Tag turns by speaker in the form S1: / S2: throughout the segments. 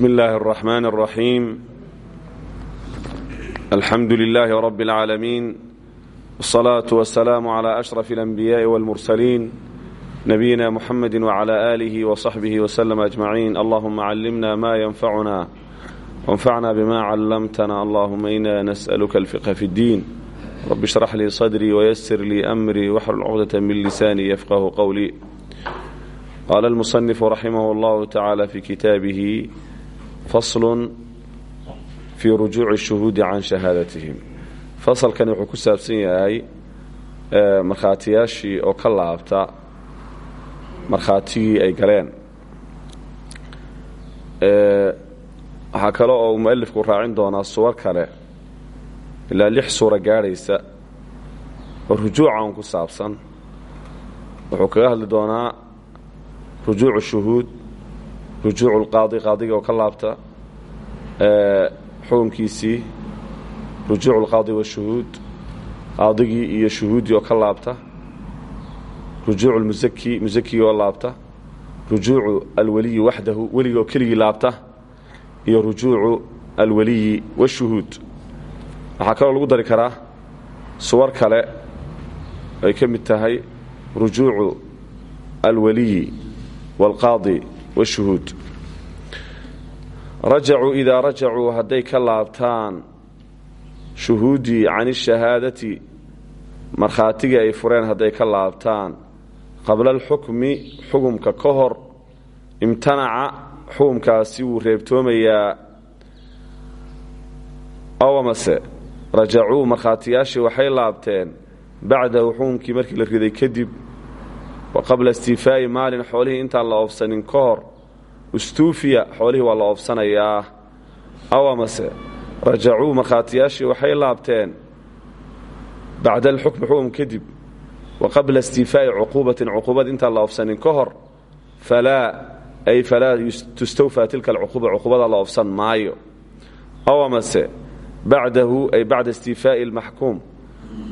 S1: بسم الله الرحمن الرحيم الحمد لله رب العالمين والصلاة والسلام على أشرف الأنبياء والمرسلين نبينا محمد وعلى آله وصحبه وسلم أجمعين اللهم علمنا ما ينفعنا وانفعنا بما علمتنا اللهم إنا نسألك الفقه في الدين رب اشرح لي صدري ويسر لي أمري واحلل عقدة من لساني يفقه قولي قال المصنف رحمه الله تعالى في كتابه faslu fii rujuuci shuhuudi can shahaadatihim. Fasalkani wuxuu ku saabsan yahay eh, markhaatiyaashii oo ka laabta markhaatigii ay galeen. Eh, waxaa kale oo mualifku raacin doonaa suwar kale ilaa lix suuro gaadhaysa oo rujuucan ku saabsan. Wuxuu kaga hadli doonaa rujuucu shuhuud rujuucu lqaadi qaadiga oo ka laabta xukunkiisii rujuucu lqaadi washuhuud qaadigii iyo shuhuuddii oo ka laabta rujuucu lmusaki oo laabta rujuucu alweliyi waxdahu weligii oo keligii laabta iyo rujuucu alweliyi washuhuud waxaa kaloo lagu dari karaa suwar kale ay ka mid tahay rujuucu alweliyi wاlqaadi wاshuhuud rajacuu idaa rajacuu hadday ka laabtaan shuhuuddii can ishahaadati markhaatigii ay fureen hadday ka laabtaan qabla alxukmi xukumka ka hor imtanaca xukumkaasi wuu reebtoomayaa. Awamase rajacuu markhaatiyaashii waxay laabteen bacdahu xukumkii markii la riday kadib wa qabla istiifaa'i maalin xoolihii intaan la oofsanin ka hor ustuufiya xoolihii waa la oofsanayaa awamase rajacuu markhaatiyaashii waxay laabteen bacda alxukmi xukum kadib wa qabla istiifaa'i cuquubatin cuquubad intaan la oofsanin ka hor ay falaa tustawfaa tilka alcuquuba cuquubada la oofsan maayo awamase bacdahu ay bacda istiifaa'i almaxkuum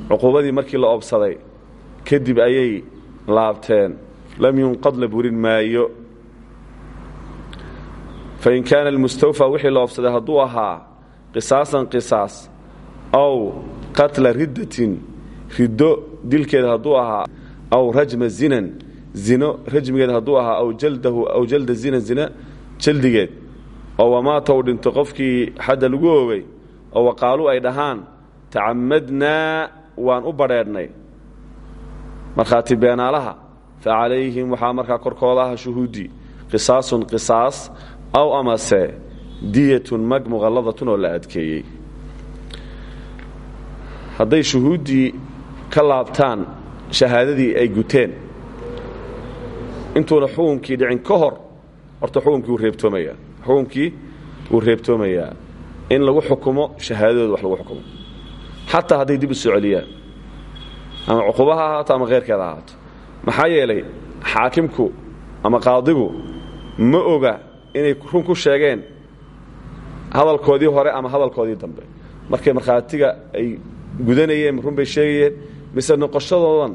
S1: cuquubadii markii la oobsaday kadib ayay laabteen. Lam yunqad la burin maayo. Fain kaana almustawfaa wixii la oobsaday hadduu ahaa qisaasan qisaas aw qatla riddatin riddo dilkeeda hadduu ahaa aw rajma zinan zino rajmigeed hadduu ahaa aw jaldahu aw jalda zinan zina jaldigeed. Oo wamaata uu dhinto qofkii xadda lagu oogay oo waqaaluu ay dhahaan tacamadnaa waan u badheedhnay markhaati beenaalaha fa calayhim waxaa markaa korkooda ah shuhuuddii qisaasun qisaas aw amase diyatun mag muqalladatun oo la adkeeyey. Hadday shuhuuddii ka laabtaan shahaadadii ay guteen intuuna xukunkii dhicin ka hor horta xukunkii wuu reebtoomayaa. Xukunkii wuu reebtoomayaa. In lagu xukumo shahaadadooda wax lagu xukumo. Xataa hadday dib u soo celiyaan ama cuquba ha ahaato ama kheyrkeeda ha ahaato. Maxaa yeelay xaakimku ama qaadigu ma oga inay run ku sheegeen hadalkoodii hore ama hadalkoodii dambe. Markay markhaatiga ay gudanayeen run bay sheegayeen mise noqoshadoodan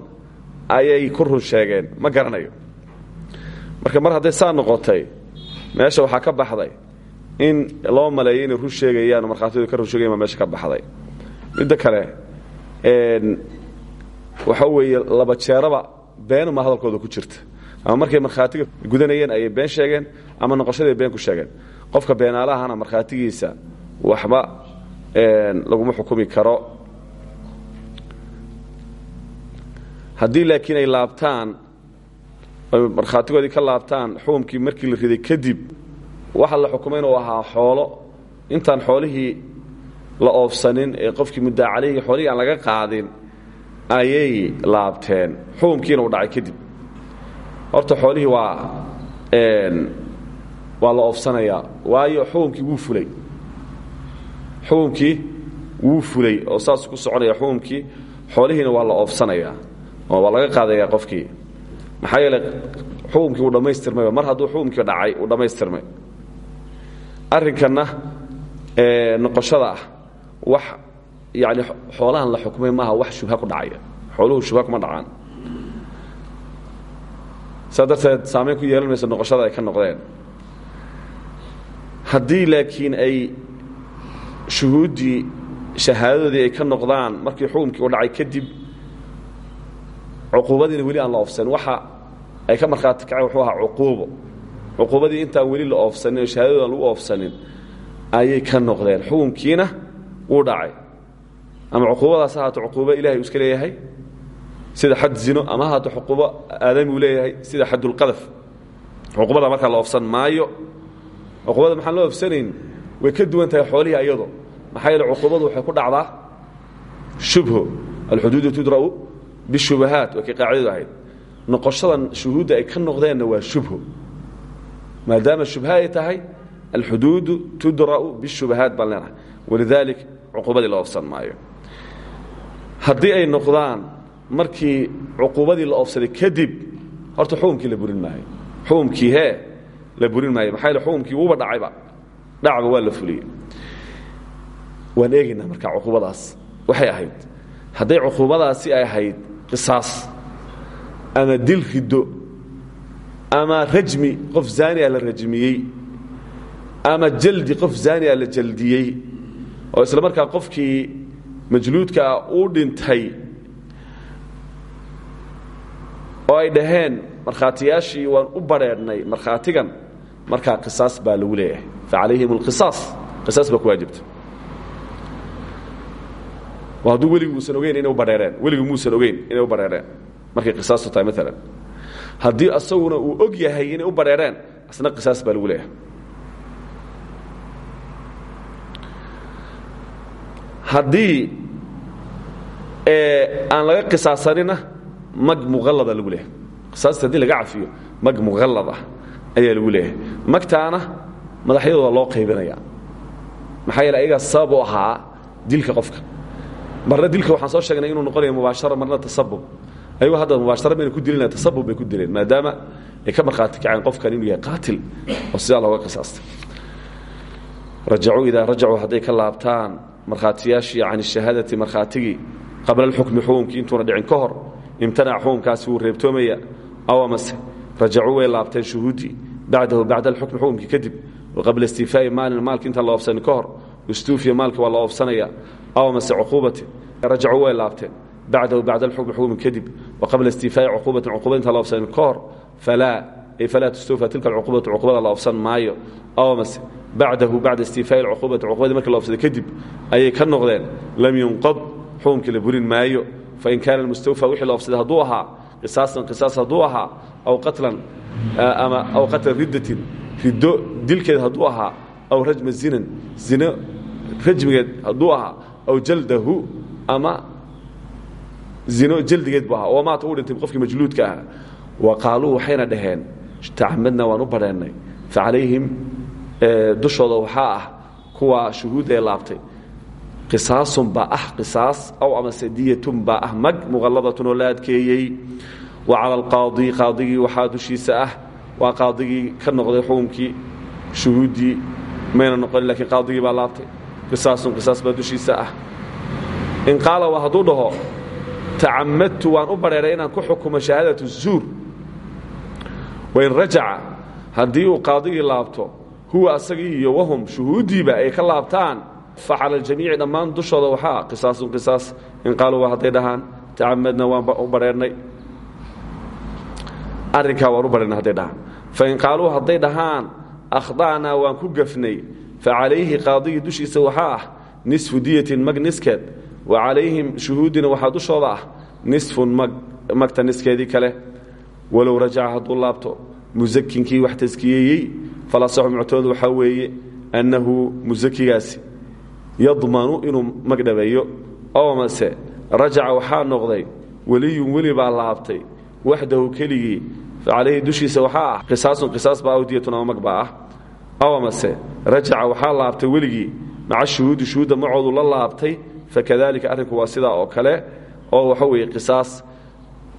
S1: ayay ku run sheegeen ma garanayo. Marka mar hadday saa noqotay meesha waxaa ka baxday in loo maleeyo inay run sheegayaan oo markhaatidooda ka run sheegayan baa meesha ka baxday. Midda kale waxa weeye laba jeeraba beenuma hadalkooda ku jirta. Ama markay markhaatiga gudanayeen ayay been sheegeen ama noqoshaday been ku sheegeen. Qofka beenaalahana markhaatigiisa waxba laguma xukumi karo. Haddii laakiin ay laabtaan markhaatigoodii ka laabtaan xukumkii markii la riday kadib waxa la xukumay inuu ahaa xoolo intaan xoolihii la oofsanin ee qofkii muddaa caleyhi xoolihii aan laga qaadin ayay laabteen. Xukumkiina uu dhacay kadib. Horta xoolihii waa waa la oofsanayaa waayo xukunkii wuu fulay. Xukunkii wuu fulay oo saas ku soconaya xukunkii xoolihiina waa la oofsanayaa oo waa laga qaadayaa qofkii. Maxaa yeeley xukunkii uu dhammaystirmayba mar hadduu xukunkii dhacay uu dhammaystirmay. Arrinkanna noqoshada ah wax yani xoolahan la xukmay maaha wax shubha ku dhacaya. Xooluhu shubha kuma dhacaan. Saa darteed saamayn ku yeelan mayso noqoshada ay ka noqdeen. Haddii laakiin ay shuhuuddii shahaadadoodii ay ka noqdaan markii xukumkii u dhacay kadib cuquubadiina weli aan la oofsanin waxa ay ka markhaati kaceen wuxuu ahaa cuquubo. Cuquubadii intaan weli la oofsanin oo shahaadadoodan lagu oofsanin ayay ka noqdeen. Xukunkiina wuu dhacay ama cuquubadaas ahaato cuquubo ilahay uu iska leeyahay sida xad zino ama ahaato cuquubo aadami uu leeyahay sida xadulqadaf cuquubada markaa la oofsan maayo cuquubada maxaan loo oofsanayn way ka duwan tahay xoolihii ayado. Maxaa yeele cuquubadu waxay ku dhacdaa shubho. Alxuduudu tudra'u bishubahaat way kay qaacidadu ahayd. Noqoshadan shuhuudda ay ka noqdeenna waa shubho. Maadaama shubha ay tahay alxuduudu tudra'u bishubahaat baan leenahay walidaalik cuquubadii la oofsan maayo haddii ay noqdaan markii cuquubadii la oofsaday kadib horta xukumkii la burin maayo. Xukumkii hee la burin maayo. Maxaa yaele xukumkii wuuba dhacayba. Dhacba waa la fuliyey waan eegaynaa marka cuquubadaas. Waxay ahayd. Hadday cuquubadaasi ay ahayd qisaas ama dil riddo ama rajmi qof zaaniya la rajmiyey ama jaldi qof zaaniya la jaldiyey oo isla markaa qofkii majluudkaa uu dhintay oo ay dhaheen markhaatiyaashii waan u badrheedhnay markhaatigan markaa qisaas baa lagu leeyahay. Fa calayhim alqisaas qisaas baa ku waajibta. Hadduu weligu uusan ogeyn inay u badheereen muusan ogeyn inay u badheereen markay qisaastu tahay maalan haddii asaguna uu og yahay inay u asna qisaas baa lagu leeyahay haddii aan laga qisaasanina mag muqallada lagu leeyahay. Qisaasta haddii laga cafiyo mag muqallad ah ayaa lagu leeyahay. Magtaana madaxyadooda loo qaybinaya maxaa yeele ayagaa sabab u ahaa dilka qofka. Marna dilka waxaan soo sheegnay inuu noqonaya mubaashara marna tasabub ayagoo hadda mubaashara bayna ku dilina tasabub bay ku dileen maadaama ay ka markhaati kaceen qofkan inuu yahay qaatil oo sidaa looga qisaastay. Rajacuu idaa rajacuu hadday ka laabtaan markhaatiyaashii can shahaadati markhaatigii qabla alxukmi xukumkii intuuna dhicin ka hor imtanac xukumkaasi wuu reebtoomaya aw amase rajacuu way laabteen shuhuuddii bacdahu bacda alxukmi xukumkii kadib waqabla istiifaa'i maalin maalki intaan la oofsanin ka hor istuufiya maalki waa la aw amase cuquubati rajacuu way laabteen bacdahu bacda alxukmi xukmi kadib waqabla istiifaa'i cuquubatin cuquubad intaan la oofsanin ka hor falaa falaa tustuufa tilka alcuquubatu cuquubada la oofsan maayo aw amase bacdahu bacda istiifaa'i alcuquubati cuquubadii markii la oofsaday kadib ayay ka noqdeen lam yunqad xukumkii la burin maayo fain kaana almustawfa wixii la oofsaday hadduu ahaa qisaasan qisaas hadduu ahaa aw qatlan ama aw qatla riddatin riddo dilkeed hadduu ahaa aw rajma zinan zino rajmigeed hadduu ahaa aw jaldahu ama zino jaldigeed buu ahaa oo maata uu dhintay qofkii majluudka ahaa wa qaaluu waxayna dhaheen tacmadna waan u badheennay fa calayhim dushooda waxaa ah kuwa shuhuud ee laabtay. Qisaasun baa ah qisaas aw amase diyatun baa ah mag muqalladatun oo wa cala alqaadi qaadigii waxaa dushiisa ah. Waa qaadigii ka noqday xukumkii shuhuuddii mayna noqonin lakiin qaadigii baa laabtay. Qisaasun qisaas baa dushiisa ah. In qaala hadduu dhaho tacamadtu waan u badheeray inaan ku xukumo shahaadatu zuur wain rajaca haddii uu qaadigii laabto huwa asagii iyo wahum shuhuuddiiba ay ka laabtaan fa cala aljamiici dhammaan dushooda waxaa qisaasun qisaas in qaaluu waa hadday dhahaan tacamadna waan u badheernay arrinkaa waan u badheernay hadday dhahaan. Fain qaaluu hadday dhahaan akhda'naa waan ku gafnay fa calayhi qaadigii dushiisa waxaa ah nisfu diyatin mag niskeed wa calayhim dushooda ah nisfun mag magta niskeedii kale walow rajaca hadduu laabto musakinkii wax taskiyeeyey falasaxu muctoodu waxaa weeye annahu musakigaasi yadmanu inuu mag dhabeeyo. Oo mase rajaca waxaa noqday weliyun weli baa laabtay waxdahu keligii calayhi dushiisa waxaa ah qisaasun qisaas baa awdiyatun ama mag baa ah. Aw laabtay weligii maca shuhuudi macoodu la laabtay fakadalika arrinku waa sidaa oo kale oo waxa weeye qisaas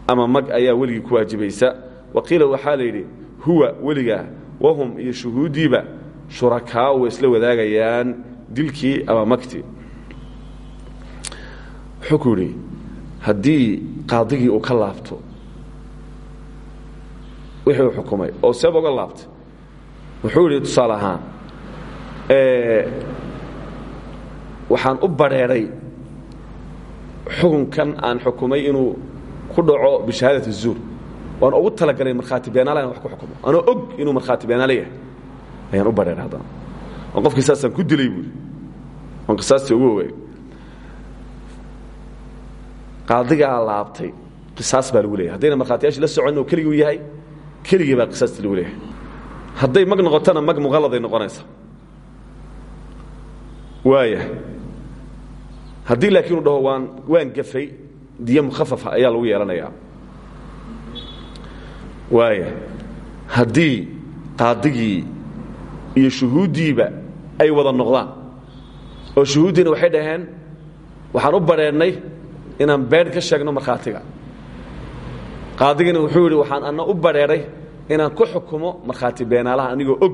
S1: ama mag ayaa weligii ku waajibaysa. Waqiila waxaa la yidhi huwa weligaa wahum iyo shuhuuddiiba shurakaa way isla wadaagayaan dilkii ama magtii. Wuxuu ku yidhi haddii qaadigii uu ka laabto wixii uu xukumay oo seeba uga laabtay wuxuu yidhi tusaale ahaan waxaan u badheedhay xukunkan aan xukumay inuu ku dhaco bishahaadat الzuur waan ugu talagalay markhaati beenaala in wax ku xukumo. Anoo og inuu markhaati beenaale yahay. Ayaan u badheedhay haddana oon qofkii saasaan ku dilay buuri oon qisaastii ugu ogaay qaadigaa laabtay qisaas baa lagu leeyahay. Haddayna markhaatiyaashii la soconin oo keligii u yahay keligii baa qisaasta lagu leeyahay. Hadday mag noqotona mag muqalladay noqonaysa. Waaya haddii laakiin uu dhaho waan waan gafay diyo mukhafafa ayaa lagu yeelanayaa. Waaya haddii qaadigii iyo shuhuuddiiba ay wada noqdaan oo shuhuuddiina waxay dhaheen waxaan u badheennay inaan beedh ka sheegno markhaatiga. Qaadigina wuxuu yidhi waxaan anna u badheedhay inaan ku xukumo markhaati beenaalaha anigoo og.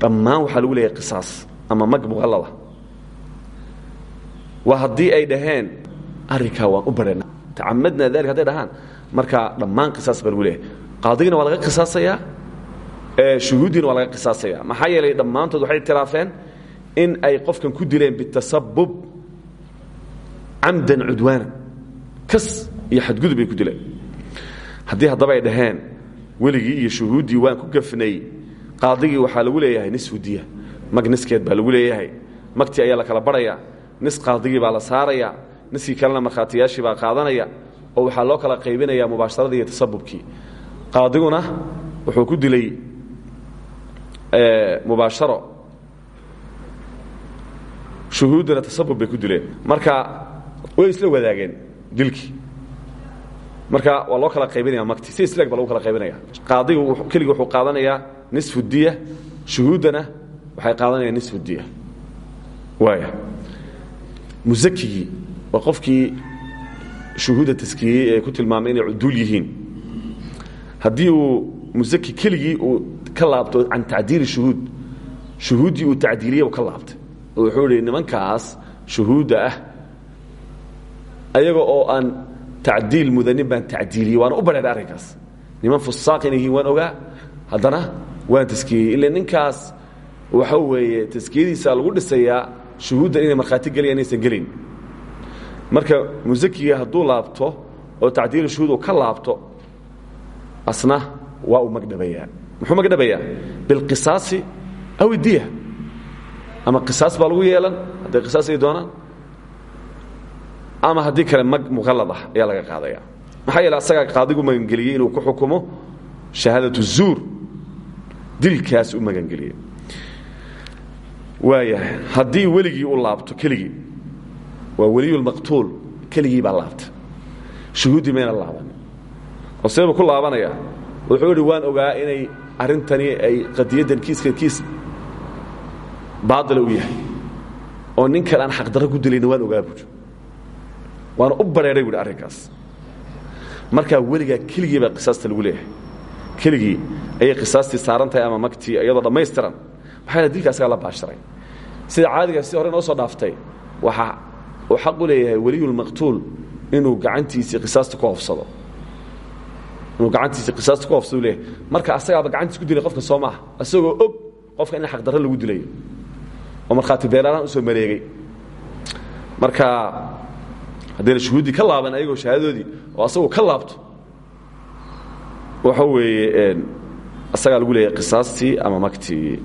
S1: Dhammaan waxaa lagu leeyahay qisaas ama mag muqallada waa haddii ay dhaheen arrinkaa waan u badheena tacamadnaa dalika hadday dhahaan. Markaa dhammaan qisaas baa lagu leeyahay. Qaadigina waa laga qisaasayaa shuhuuddiina waa laga qisaasaya maxaa yeelay dhammaantood waxay tiraafeen in ay qofkan ku dileen bitasabub camdan cudwaana kas iyo xadgudub ay ku dileen. Haddii haddaba ay dhaheen weligii iyo shuhuuddii waan ku gafnay qaadigii waxaa lagu leeyahay nisfu diya mag niskeed baa lagu leeyahay magtii ayaa la kala barhaya nis qaadigii baa la saaraya niskii kalena markhaatiyaashii baa qaadanaya oo waxaa loo kala qaybinaya mubaasharadii iyo tasabubkii. Qaadiguna wuxuu ku dilay mubaasharo. Shuhuuddana tasabub bay ku dileen. Marka way isla wadaageen dilkii marka waa loo kala qaybinaya magti si isleeg ba lagu kala qaybinaya. Qaadigu keligii wuxuu qaadanayaa nisfu diya. Shuhuuddana waxay qaadanayaan nisfu diya. Waaya. Musakigii waa qofkii shuhuudda taskiyey ee ku tilmaamay inay cuduul yihiin. Haddii uu musaki keligii uu ka laabto can tacdiili shuhuud shuhuuddii uu tacdiiliye u ka laabtay. Oo wuxuu idhi nimankaas shuhuudda ah ayaga oo aan tacdiil mudanin baan tacdiiliyey waana u badheedhay arrinkaas. Niman fusaaq inay yihiin waan ogaa. Haddana waan taskiyey ila ninkaas waxa weeye taskiyadiisa lagu dhisayaa shuhuuddan inay markhaati gelayaan inaysan gelayn marka musakiga hadduu laabto oo tacdiilu shuhuud uu ka laabto asna waa uu magdhabayaa muxuu magdhabayaa bilqisaasi aw idiya ama qisaas baa lagu yeelan hadday qisaas ay doonaan ama haddii kale mag muqallad ah ayaa laga qaadaya. Maxaa yeele asagaa qaadigu magangeliyey inuu ku xukumo shahaadatu zuur. Dilkaas u magangeliyey waayahay haddii weligii u laabto keligii waa weliyulmaqtuul keligii baa laabta shuhuuddii mayna laabanin oo seebuu ku laabanaya. Wuxuu idhi waan ogaa inay arrintani ay qadiyaddan kiiskan kiis baadila u yahay. Oo ninkan aan xaqdarro ku dilayna waan ogaa buuri waana u bareeray buuhi arrinkaas. Markaa weligaa keligii baa qisaasta lagu leeyahay. Keligii ayay qisaastii saaran tahay ama magtii iyadoo dhammaystiran. Maxaa dilka asagaa la baasharay sida caadiga si hore noo soo dhaaftay waxaa uu xaq u leeyahay weliyulmaqtuul inuu gacantiisii qisaasta ku hofsado inuu gacantiisii qisaasta ku hofsado leeyahay. Marka asagaaba gacantiis ku dilay qofka soo maaha isagoo og qofka in xaqdarro lagu dilayo. Oo markhaati beelalaan u soo maleegay marka haddayna shuhuuddii ka laaban ayagoo shahaadadoodii oo asagoo ka laabto waxa weeye asagaa lagu leeyahay qisaastii ama magtii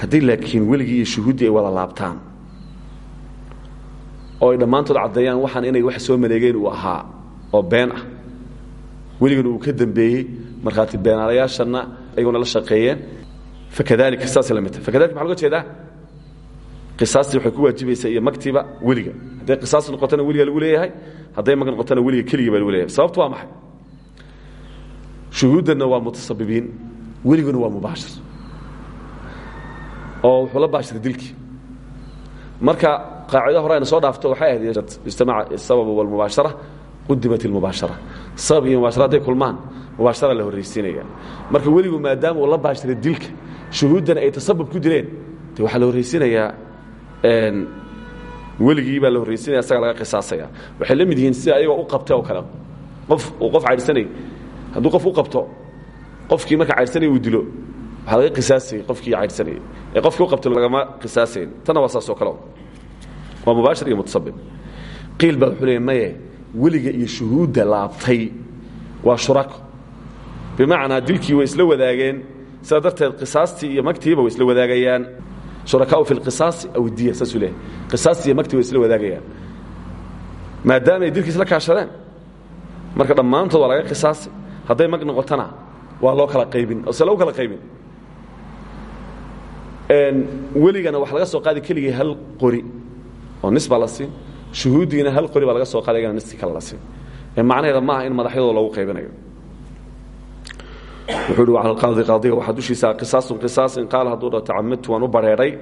S1: haddii laakiin weligii iyo shuhuuddii ay wada laabtaan oo ay dhammaantood caddeeyaan waxaan inay wax soo maleegeen uu ahaa oo been ah. Weligana uu ka dembeeyey markhaati beenaalayaashanna ayaguna la shaqeeyeen. Fakadalika saasay la mid tahay fakadalika maxa loga jeedaa? Qisaastii waxay ku waajibaysaa iyo magtiiba weliga. Hadday qisaas noqotona weliga lagu leeyahay hadday mag noqotona weliga keligii baa lagu leeyahay. Sababtu waa maxay? Shuhuuddanna waa mutasabibiin weliguna waa mubaashir. Oo wuxuu la baashiray dilkii marka qaacido hore ayna soo dhaafto waxay ahayd asababu walmubaashara qudimat ilmubaashara sabab iyo mubaashara kulmaan mubaashara la horraysiinaya marka weligu maadaama uu la dilka shuhuuddana ay tasabub ku dileen de waxaa la horraysiinayaa weligii baa la horraysinaya asaga laga qisaasaya. Waxay la mid yihiin sida ayagoo u qabtay oo kale. Qof uu qof caydhsanay hadduu qof u qabto qofkii marka caydhsanaya uu dilo waxaa laga qisaasayay qofkii caydhsanayay ee qofkii u qabtay lagama qisaasayn tanna waa saas oo kale. Waa mubaashir iyo mutasabib. Qiil baa wuxuu leey maye weliga iyo shuhuudda laabtay waa shurako bimacnaa dilkii way isla wadaageen. Sidaa darteed qisaastii iyo magtiiba way isla wadaagayaan. Shurakaau fi lqisaasi aw diya saasuu leehay qisaastii iyo magtii way isla wadaagayaan. Maadaama ay dilkii isla kaashadeen marka dhammaantood waa laga qisaasay hadday mag noqotona waa loo kala qaybin ose lagu kala qaybin weligana waxa laga soo qaadi keligii hal qori oo nis baa la siin shuhuuddiina hal qori baa laga soo qaada iyagana niskii kale la siin. Ee macnaheeda ma aha in madaxyadooda loogu qaybinayo. Wuxuu hi cala qaadi qaadiga waxaa dushiisa qisaasun qisaas in qaala hadduu dha tacamadtu waan u bareedhay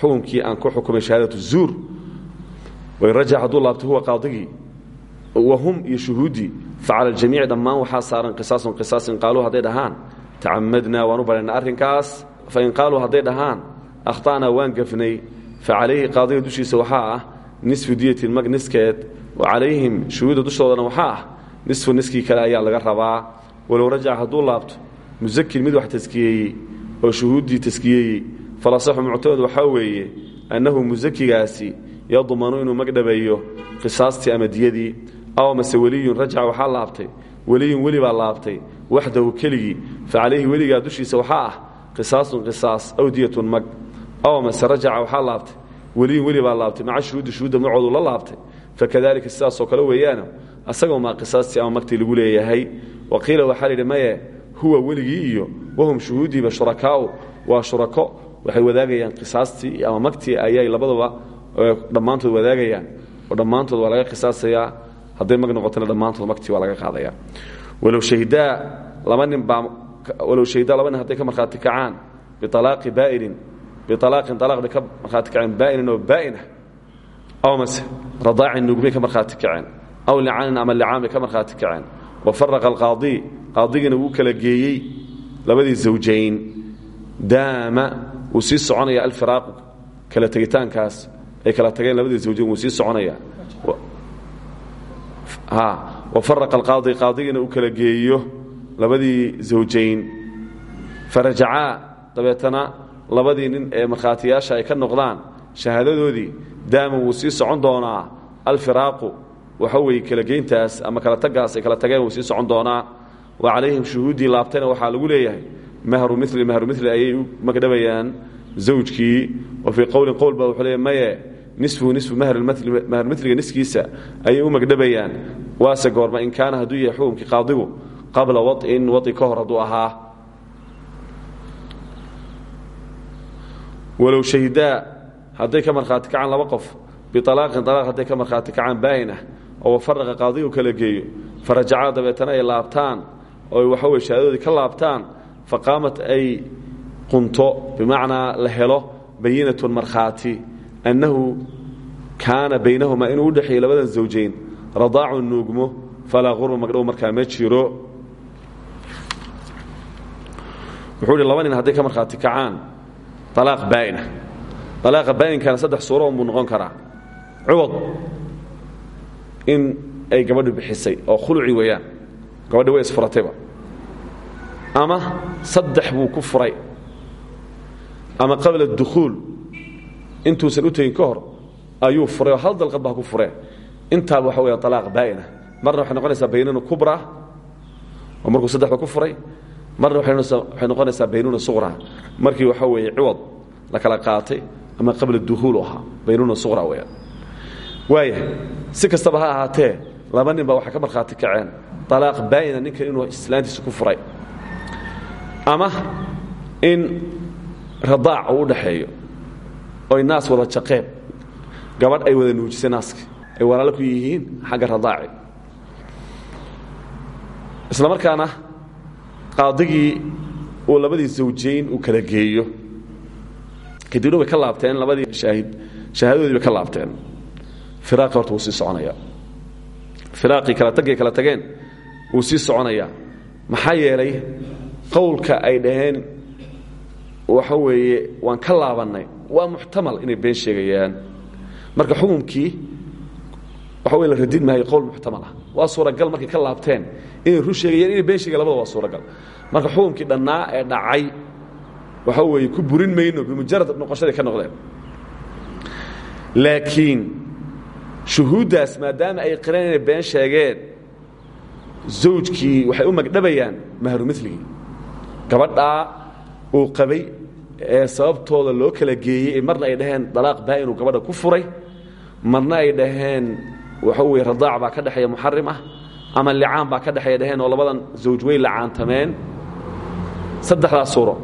S1: xukunkii aan ku xukumay shahaadatu zuur. Wain rajac hadduu laabto huwa qaadigii. Wahum iyo shuhuuddii facala aljamiici dhammaan waxaa saaran qisaasun qisaas in qaaluu hadday dhahaan. Tacamadnaa waan u bareedhnay arrinkaas fain qaaluu hadday dhahaan akhta'naa waan gafnay fa calayhi qaadiga dushiisa waxaa ah nisfu diyatin mag niskeed wa calayhim shuhuudda dushoodana waxaa ah nisfu niskii kale ayaa laga rabaa walow rajaca hadduu laabto musakin mid wax taskiyeeyey oo shuhuuddii taskiyeeyey falasaxu muctamad waxaa weeye annahu musakigaasi yadmanu inuu magdhabeeyo qisaastii ama diyadii aw mase weliyun rajaca waxaa laabtay weliyun weli baa laabtay waxdahu keligii fa calayhi weligaa dushiisa waxaa ah qisaasun qisaas aw mag. Aw mase rajaca waxaa laabtay. Weliyun weli baa laabtay. Maca shuhuuddi shuhuudda macoodu la laabtay. Fakadalika sidaasoo kale weeyaano asagoo maa qisaastii ama magtii lagu leeyahay. Wa qiila waxaa la yidhi maye huwa weligii iyo wahum shuhuuddiiba shurakaau waa shurako. Waxay wadaagayaan qisaastii ama magtii ayay labadaba dhammaantood wadaagayaan. Oo dhammaantood waa laga qisaasayaa. Hadday mag noqotona dhammaantood waa laga qaadaya walow shahidaa laba baa walow shahidaa laba nin hadday ka markhaati kacaan bialaaqi baa'inin bialaaqin alaaq bay ka markhaati kaceen baa'inin oo baa'inah aw mase radaacin nuugmay ka markhaati kaceen aw licaanin ama licaan bay ka markhaati kaceen. Wafaraqa alqaadi qaadigiina wuu kala geeyey labadii zawjayn. Daama wuu sii soconaya alfiraaqu kala tegitaankaas ay kala tageen labadii zawjayn wuu sii soconaya. Wafaraqa alqaadi qaadigiina uu kala geeyo labadii zawjayn farajacaa dabeetana labadii nin ee markhaatiyaasha ay ka noqdaan shahaadadoodii daama wuu sii socon doonaa alfiraaqu waxa weeye kala geyntaas ama kala tagaas ay kala tageen wuu sii socon doonaa. Wa calayhim shuhuuddii laabtayna waxaa lagu leeyahay mahru mili mahru mili ayay u magdhabayaan zawjkii. Wa fii qowlin qowl baa wuxuu leeya maye nisfuhu nisfu mahrumiliga niskiisa ayay u magdhabayaan. Waase goorma in kaana hadduu yahay xukumkii qaadigu qabla wain wai ka hor hadduu ahaa. Walow ka markhaati kacaan laba qof bialaaqin alaaq hadday ka markhaati kacaan baa'in ah oo wafaraqa qaadigu kala geeyo farajacaa dabeetana ay laabtaan oo waxa weye ka laabtaan faqaamat ay qunto bimacnaa la helo bayinatun markhaati annahu kaana baynahumaa inuu u dhexeeyey labadan zawjayn radaacun nuugmo falaa qurba magdhow markaa ma jiro wuxuu hi laba nin hadday ka markhaati kacaan alaaq baa'inah alaaqa baa'inkana saddex suuro unbuu noqon karaa. Cuwad in ay gabadhu bixisay oo khuluci weeyaan gabadhi way isfuratayba ama saddex buu ku furay. Ama qabla dukhuul intuusan u tegin ka hor ayuu furay oo hal dalqad baa ku furee intaaba waxa weya alaaq baa'inah marna waxay noqonaysaa baynuna kubra oo markuu saddexda ku furay marna waxay noqonaysaa baynuna suqra. Markii waxa weeye ciwad la kala qaatay ama qabla dukhuul u ahaa baynuna suqra weeyaan waaya si kastaba ha ahaatee laba nin baa waxay ka markhaati kaceen. Alaaq baa'ina ninkan inuu islaantiisa ku furay. Ama in radaac uu u dhaxeeyo oy naas wada jaqeen. Gabadh ay wada nuujisay naaski. Ay walaalo ku yihiin xagga radaaci. Isla markaana qaadigii uu labadii zawjayn uu kala geeyo. Kadibna way ka laabteen labadii shaahid shahaadadoodii bay ka laabteen. Firaaqi horta wuu sii soconaya. Firaaqii kala tagay kala tageen wuu sii soconayaa maxaa yeelay qowlka ay dhaheen waxa weeye waan ka laabannay waa muxtamal inay been sheegayaan. Marka xukumkii waxa wey la radin maayo qowl muxtamal ah. Waa suuragal markay ka laabteen inay run sheegayaan inay been sheegayan labada suuragal. Marka xukumkii dhannaa ee dhacay waxa weeye ku burin mayno bimujarad noqoshaday ka noqdeen. Laakiin shuhuuddaas maadaama ay qireen inay been sheegeen zawjkii waxay u magdhabayaan mahrumilgii gabadhaa uu qabay ee sababtooda loo kala geeyey marna ay dhaheen dalaaq baa-inuu gabadha ku furay marna ay dhaheen waxa weye radaac baa ka dhexeeya muxarim ah ama licaan baa ka dhexeeya dhaheen oo labadan zawj way lacaantameen. Saddexdaas suuro.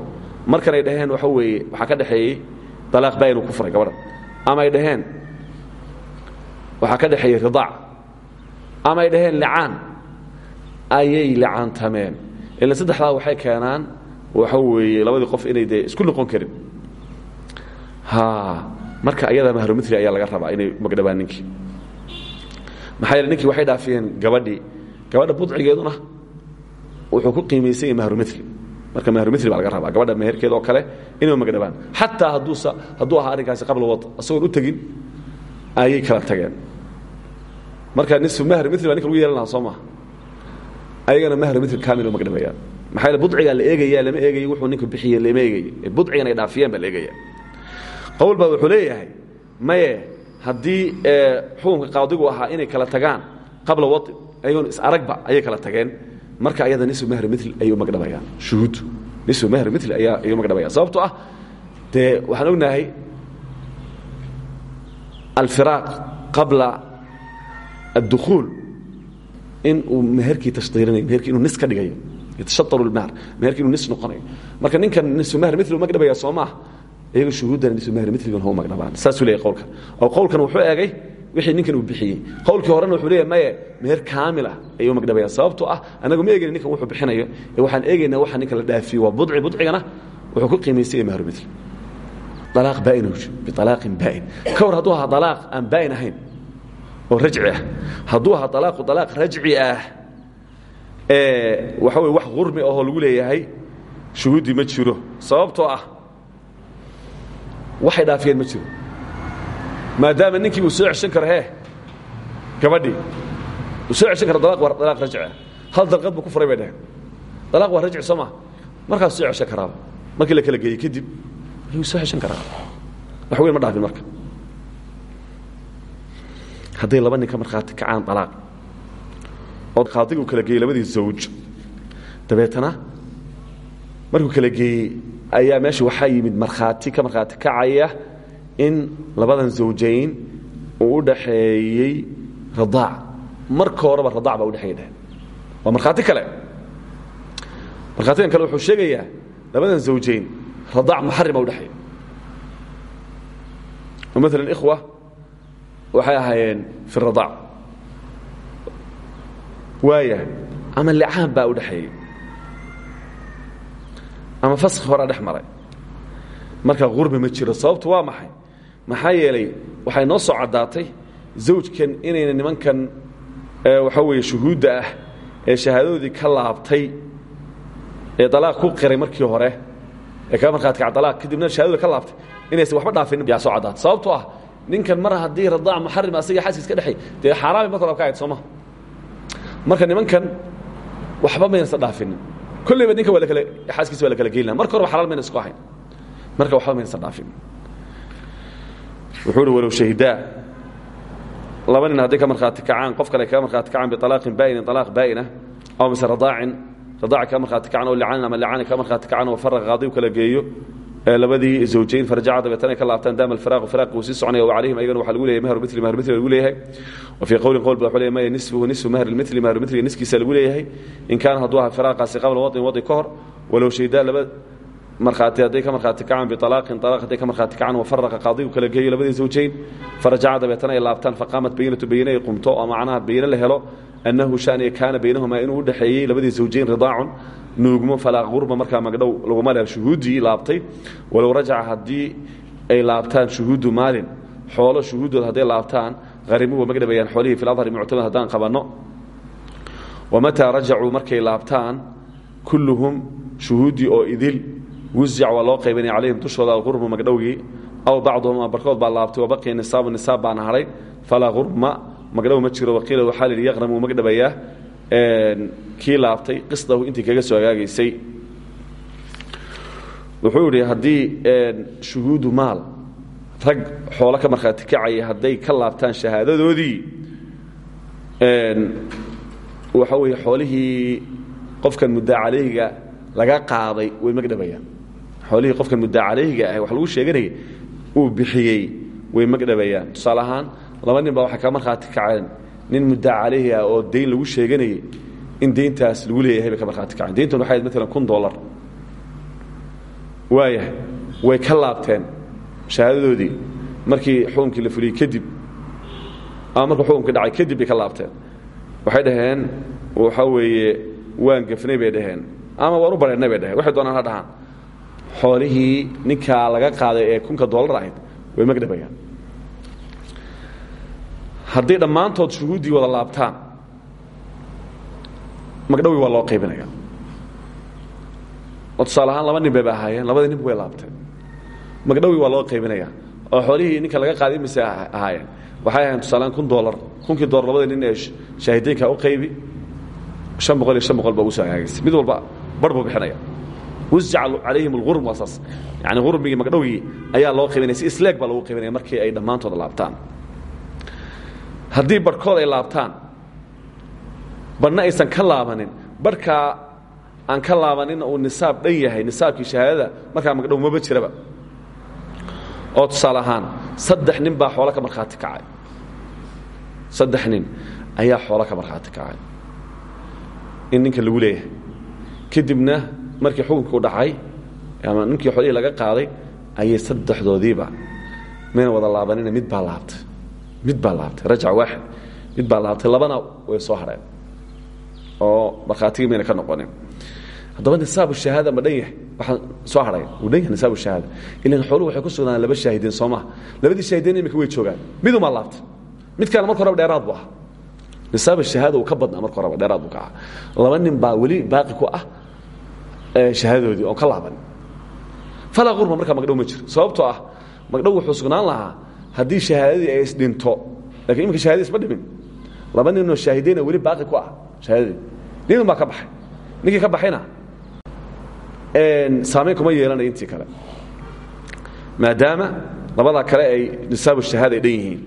S1: Markan ay dhaheen waxa weeye waxaa ka dhexeeyey dalaaq baa-inuu ku furay gabadha. Ama ay dhaheen waxaa ka dhexeeyey ridaac ama ay dhaheen licaan ayay licaantameen ila saddexdaa waxay keenaan waxa weeye labadii qof inay dee isku noqon karin. Marka ayada mahrumili ayaa laga rabaa inay magdhabaan ninkii maxaa yeele ninkii waxay dhaafiyeen gabadhii gabadha budcigeeduna wuxuu ku qiimaysan yahay mahrumili marka mahrumili baa laga rabaa gabadha meherkeeda oo kale inay magdhabaan xataa hadduu ahaa arrinkaasi qabla wad isagoon u tegin ayay kala tageen. Marka nisfu mahrumili baa ninka lagu yeelan lahaa soo maha ayagana mahrumili kamil u magdhabayaan maxaa yeele budcigaa la eegaya lama eegayo wuxuu ninku bixiye lama eegayo budcigan ay dhaafiyeen baa la eegaya. Qowl baa wuxuu leeyahay maye haddii xukunka qaadigu ahaa inay kala tagaan qabla wai ayagoon is-aragba ayay kala tageen. Marka ayada nisfu mahr mil ayay u magdhabayaan shuhuud nisfu mahr mil ayaa ay u magdhabayaan sababtoo ah dee waxaan ognahay alfiraaq qabla addukhuul in uu meherkii tashdiirinayo meherkii inuu nis ka dhigayo yatashataru lmahr meherkii inuu nis noqonayo. Marka ninkan nisfu mahr mil u magdhabaya soo maah iyaga shuhuuddana nisfu mahr miligan ha u magdhabaan saasuu leeyahy qowlkan oo qowlkan wuxuu eegay wixii ninkan uu bixiyey. Qowlkii horena wuxuu leeyahy maye meher kaamil ah ayay u magdhabayaan sababtoo ah annagu ma eegayna ninkan wuxuu bixinayo. Ee waxaan eegaynaa waxa ninkan la dhaafiyo. Waa budci budcigana wuxuu ku qiimaysanya mahru mil alaaq baain bialaaqin baain ka war hadduu ahaa alaaq aan baain ahayn oo rajci ah. Hadduu ahaa alaaqu alaaq rajci ah waxa weye wax hurmi ahoo lagu leeyahay shuhuuddii ma jiro. Sababtoo ah waxay dhaafiyeen ma jiro maadaama ninkii uu soo ceshan karo he gabadhii uu soo ceshan karo dalaaq waa dalaaq rajci ah. Hal dalqad buu ku furay bay dhaheen. Dalaaq waa rajci soo maa markaas soo ceshan karaaba. Markii la kala geeyey kadib ayuu soo ceshan karaa. Wax weyn ma dhaafin marka. Hadday laba nin ka markhaati kacaan dalaaq oo qaadigu kala geeyey labadii zawj dabeetana markuu kala geeyey ayaa meesha waxaa yimid markhaati ka markhaati kacaya in labadan zawjayn u dhaxeeyey radaac marka horeba radaac baa udhexeeya dheh waa kale. Markhaatigan kale wuxuu sheegayaa labadan zawjayn radaac muxarima udhexeeya oo maalan ikhwa waxay ahaayeen fi radaac waaya ama licaan baa udhexeeyey ama faski horaa dhex marka hurbi ma jiro sababtu waa maxay maxaa yeelay waxay noo soo caddaatay zawjkan inayna nimankan waxaa weeye shuhuudda ah ee shahaadadoodii ka laabtay ee dalaaq ku qiray markii hore ee kaga markhaati kaca dalaaq kadibna shahadadooda ka laabtay inaysan waxba dhaafin yaa soo caddaatay. Sababtoo ah ninkan mar haddii radaac muxarim asaga xaaskiis ka dhexay dee xaaraamay marka hore ka ahayd sooma. Marka nimankan waxba maynasa dhaafinin kolleyba ninka waa lakala xaaskiisa waa la kala geyn laha marka horeba xalaal mayna isku ahayn. Marka waxba maynasa dhaafin wuxuu uhi walow shahidaa laba nin hadday ka markhaati kacaan qof kale kaga markhaati kacaan bialaaqin baa'inin alaaq baa'ina aw mise radaacin radaac kaga markhaati kacan oo licanin ama licaani kaga markhaati kacan oo faraqa qaadi u kala geeyo labadii zawjayn farjaca dabeetana ay ka laabtaan daama alfiraaqu firaaqi uu sii soconaya wa calayhim ayagana waxaa lagu leeyahay mahru mitli mahru mitli lagu leeyahay. Wa fii qowlin qowl ba wuxuu leeyahay maya nisfuhu nisfu mahri lmitli mahru mitliga niskiisa lagu leeyahay. In kaana hadduu ahaa firaaqaasi qabla wadin wadi ka hor walow shaydaa laba markhaati hadday ka markhaati kacaan bialaaqin alaaq hadday ka markhaati kacaan wafaraqa qaadigu kala geeyo labadii zawjayn farajaca dabeetana ay laabtaan faqaamat bayinatu bayine ay qumto oo macnaha bayine la helo annahu shaniya kaana baynahumaa inuu u dhexeeyey labadii zawjayn ridaacun. Nuugmo falaa qurba markaa magdhow laguma leha shuhuuddii laabtay. Walow rajaca haddii ay laabtaan shuhuuddu maalin xoolo shuhuuddood hadday laabtaan harimuhu waa magdhabayaan xoolihii fil adhari muctamad haddaan qabanno. Wamataa rajacuu markay laabtaan kulluhum shuhuuddii oo idil wusjac waa loo qaybanaya calayhim dushooda alqurbu magdhowgii. Aw bacduhum ama barkood baa laabtay wabaqiya nisaabu nisaab baana hadhay falaa qurma magdhow ma jiro waqiila waxaa lihi yaqram wuu magdhabayaa kii laabtay qisdahu intii kaga soo agaagaysay wuxuu idhi haddii shuhuudu maal rag xoolo ka markhaati kacaya hadday ka laabtaan shahaadadoodii waxa weeye xoolihii qofkan muddaa calayhiga laga qaaday way magdhabayaan xoolihii qofkan muddaa calayhiga ah wax lagu sheeganayay uu bixiyey way magdhabayaan tusaale ahaan laba nin baa waxay ka markhaati kaceen nin muddaa calayhi ah oo dayn lagu sheeganayay in dayntaas lagu leeyahay bay ka markhaati kaceen dayntan waxay ahayd maalan kun dollar. Waayahay way ka laabteen. Shahaadadoodii markii xukunkii la fuliyey kadib ama markuu xukunkii dhacay kadib bay ka laabteen. Waxay dhaheen waxa weeye waan gafnay bay dhaheen. Ama waan u bareernay bay dhaheen. Waxay doonaan ha dhahaan xoolihii ninkaa laga qaaday ee kunka dollar ahayd way magdhabayaan. Hadday dhammaantood shuhuuddii wada laabtaan magdhawi waa loo qaybinaya oo tusaale ahaan laba nin bayba ahaayeen labadii nin way laabteen. Magdhawi waa loo qaybinaya oo xoolihii ninka laga qaaday mise ahaayeen. Waxay ahayn tusaaleaan kun dolar kunkii dolar labadii nin ee shaahideynka u qaybi an boqol iyo an boqol baa hagaagaysa mid walba bar buu bixinaya wasjaca calayhim alghurm waa saas yani hurmigii magdhowgii ayaa loo qaybinaya si isleeg baa lagu qaybinaya markii ay dhammaantooda laabtaan haddii barhkood ay laabtaan barhna aysan ka laabanin barhkaa aan ka laabaninna uu nisaab dhan yahay nisaabkii shahaadada markaa magdhow maba jiraba oo tusaale ahaan saddex nin baa xoolo ka markhaati kacay saddex nin ayaa xoolo ka markhaati kacay in ninka lagu leeyahay kadibna markii xukunkuu dhacay ama ninkii xoolihii laga qaaday ayay saddexdoodiiba mayna wada laabanina mid baa laabtay. Mid baa laabtay. Rajac waaxid. Mid baa laabtay. Labana way soo hadheen oo markhaatigii mayna ka noqonin. Haddaba nisaabu shahaada ma dhan soo hadhay uu dhan nisaabu shahaada. Ilan xooluhu waxay ku sugnaan laba shaahideen soo maha labadii shaahideen imika way joogaan. Midumaa laabtay. Mid kale marka horeba dheeraad bu ahaa. Nisaaba shahaada uu ka badnaa marka horeba dheeraad buu ka laba nin baa weli baaqi ku ah shahaadadoodii oon ka laabanin falaa qurba markaa magdhow ma jiro. Sababtoo ah magdhow wuxuu sugnaan lahaa haddii shahaadadii ay isdhinto laakiin iminka shahadadii isma dhimin laba ninoo shaahideena weli baaqi ku ah shahaadadii. Ninun baa ka baxay. Ninkii ka baxayna saamayn kuma yeelanayo intii kale. Maadaama labadaa kale ay nisaabu shahaada ay dhan yihiin.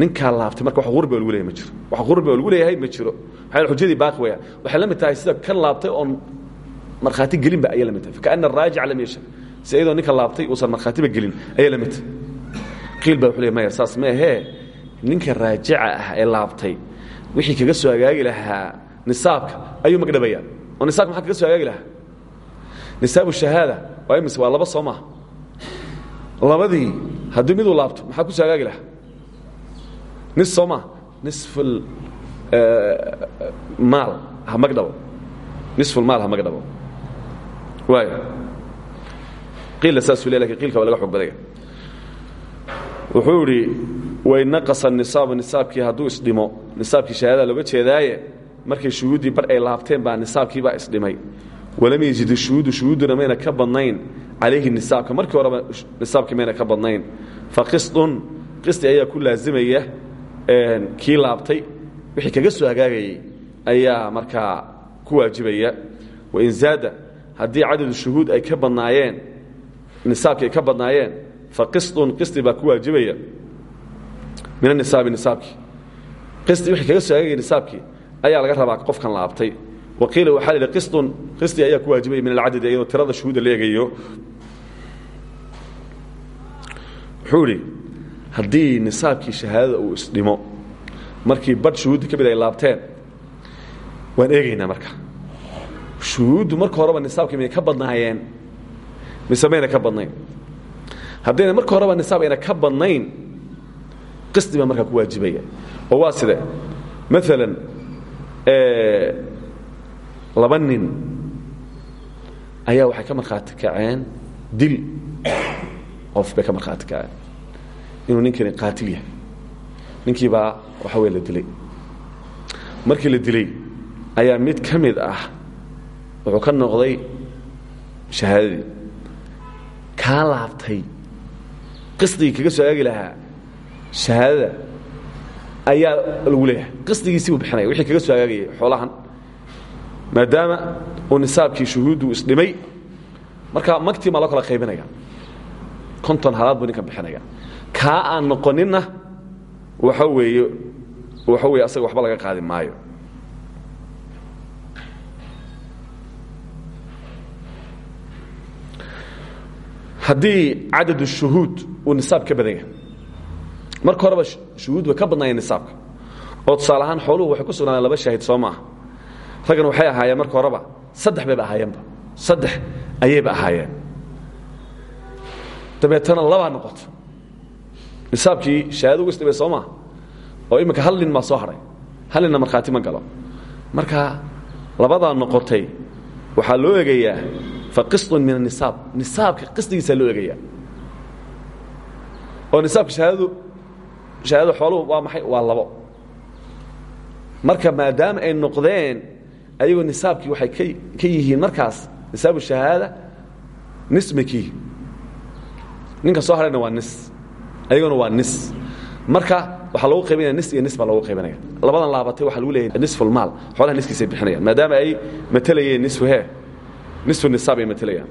S1: Ninkaa laabtay marka wax qurbi oo lagu leeyahay ma jiro. Wax qurbi oo lagu leeyahay ma jiro. Maxaa xujadii baaqi weeyaan waxay la mid tahay sida kan laabtay oon markhaati gelinba ayay la mid tahay fakaana araajic lam yashhad si iyadoo ninka laabtay uusan markhaatiba gelin ayay la mid tahay qiil baa wuxuu leeyahay maya saas ma ahee ninka raajica ah ee laabtay wixii kaga soo hagaagi lahaa nisaabka ayuu magdhabayaa oo nisaabka maxaa kaga soo hagaagi lahaa? Nisaabu shahaada waa imise waa laba soo maaha. Labadii haddii miduu laabto maxaa ku soo hagaagi lahaa? Nis soo maa nisful maal ha magdhabo nisfulmaal ha magdhabo wuxuu idhi waynaqasa nisaabu nisaabkii hadduu isdhimo nisaabkii shahaadada looga jeedaaye markay shuhuuddii bar ay laabteen baa nisaabkiibaa isdhimay walam yajid shuhuudu shuhuudduna mayna ka badnayn. Calayhi nisaabka markii horeba nisaabkii mayna ka badnayn. Fa qisdun qisdi ayaa ku laazimaya kii laabtay. Wixii kaga soo hagaagayey ayaa markaa ku waajibaya. Wain zaada haddii cadadu shuhuud ay ka badnaayeen nisaabkii ay ka badnaayeen fa qisdun qisdi baa ku waajibaya. Min anisaabi nisaabkii qisdi wixii kaga soo hagaagayay nisaabkii ayaa laga rabaa qofkan laabtay waqiila waxaa la yidhi qisdun qisdi ayaa ku waajibaya min alcadadi iyadoo tirada shuhuudda la eegayo. Wuxuu idhi haddii nisaabkii shahaadada uu isdhimo markii badh shuhuuddi ka mid ay laabteen waan eegaynaa marka shuhuuddu marka horeba nisaabkii may ka badnaayeen. Mise mayna ka badnayn? Haddayna marka horeba nisaab ayna ka badnayn qisdi baa markaa ku waajibaya. Oo waa side. Maalan laba nin ayaa waxay ka markhaati kaceen dil. Qof bay ka markhaati kaceen. Inuu ninkani qaatil yahay. Ninkii baa waxa wey la dilay. Markii la dilay ayaa mid ka mid ah wuxuu ka noqday shahaadadii. Kaa laabtay. Qisdigii kaga soo aagi lahaa shahaadada ayaa lagu leeyahay. Qisdigiisii buu bixinaya wixii kaga soo agaagayay xoolahan. Maadaama uu nisaabkii shuhuuddu isdhimay marka magtii maa loo kala qaybinaya konton halaad buu ninkan bixinaya kaa aan noqoninna waxa weeye waxa weeye asaga waxba laga qaadi maayo haddii cadad shuhuud uu nisaab ka badan yahay. Marka horeba shuhuud way ka badnaayeen nisaabka. Oo tusaale xooluhu waxay ku sugnaadeen laba shaahid soo maaha waxay ahaayeen marka horeba saddex bayba ahaayeenba saddex ayayba ahaayeen. Dabeetana labaa noqoto. Nisaabkii shahaado uga isdhibay soo oo imminka hal nin baa soo hadhay hal ninna markhaati ma galo. Marka labadaa noqotay waxaa loo egayaa faqisun min anisaab nisaabka qisdigiisaa loo egayaa oo nisaabka hahaadadu shahaadada xooluhu waa maxay? Waa labo. Marka maadaama ay noqdeen ayagoo nisaabkii waxay ka yihiin markaas nisaabu shahaada nismikii. Ninka soo harayna waa nis. Ayaguna waa nis. Marka waxaa lagu qaybinaya nis iyo nis baa lagu qaybinaya labadan laabatay waxaa lagu leeyahay nisfulmaal xoolaha niskiisay bixinayaan. Maadaama ay matalayeen nisfuhe he nisfu nisaab ay matelayaan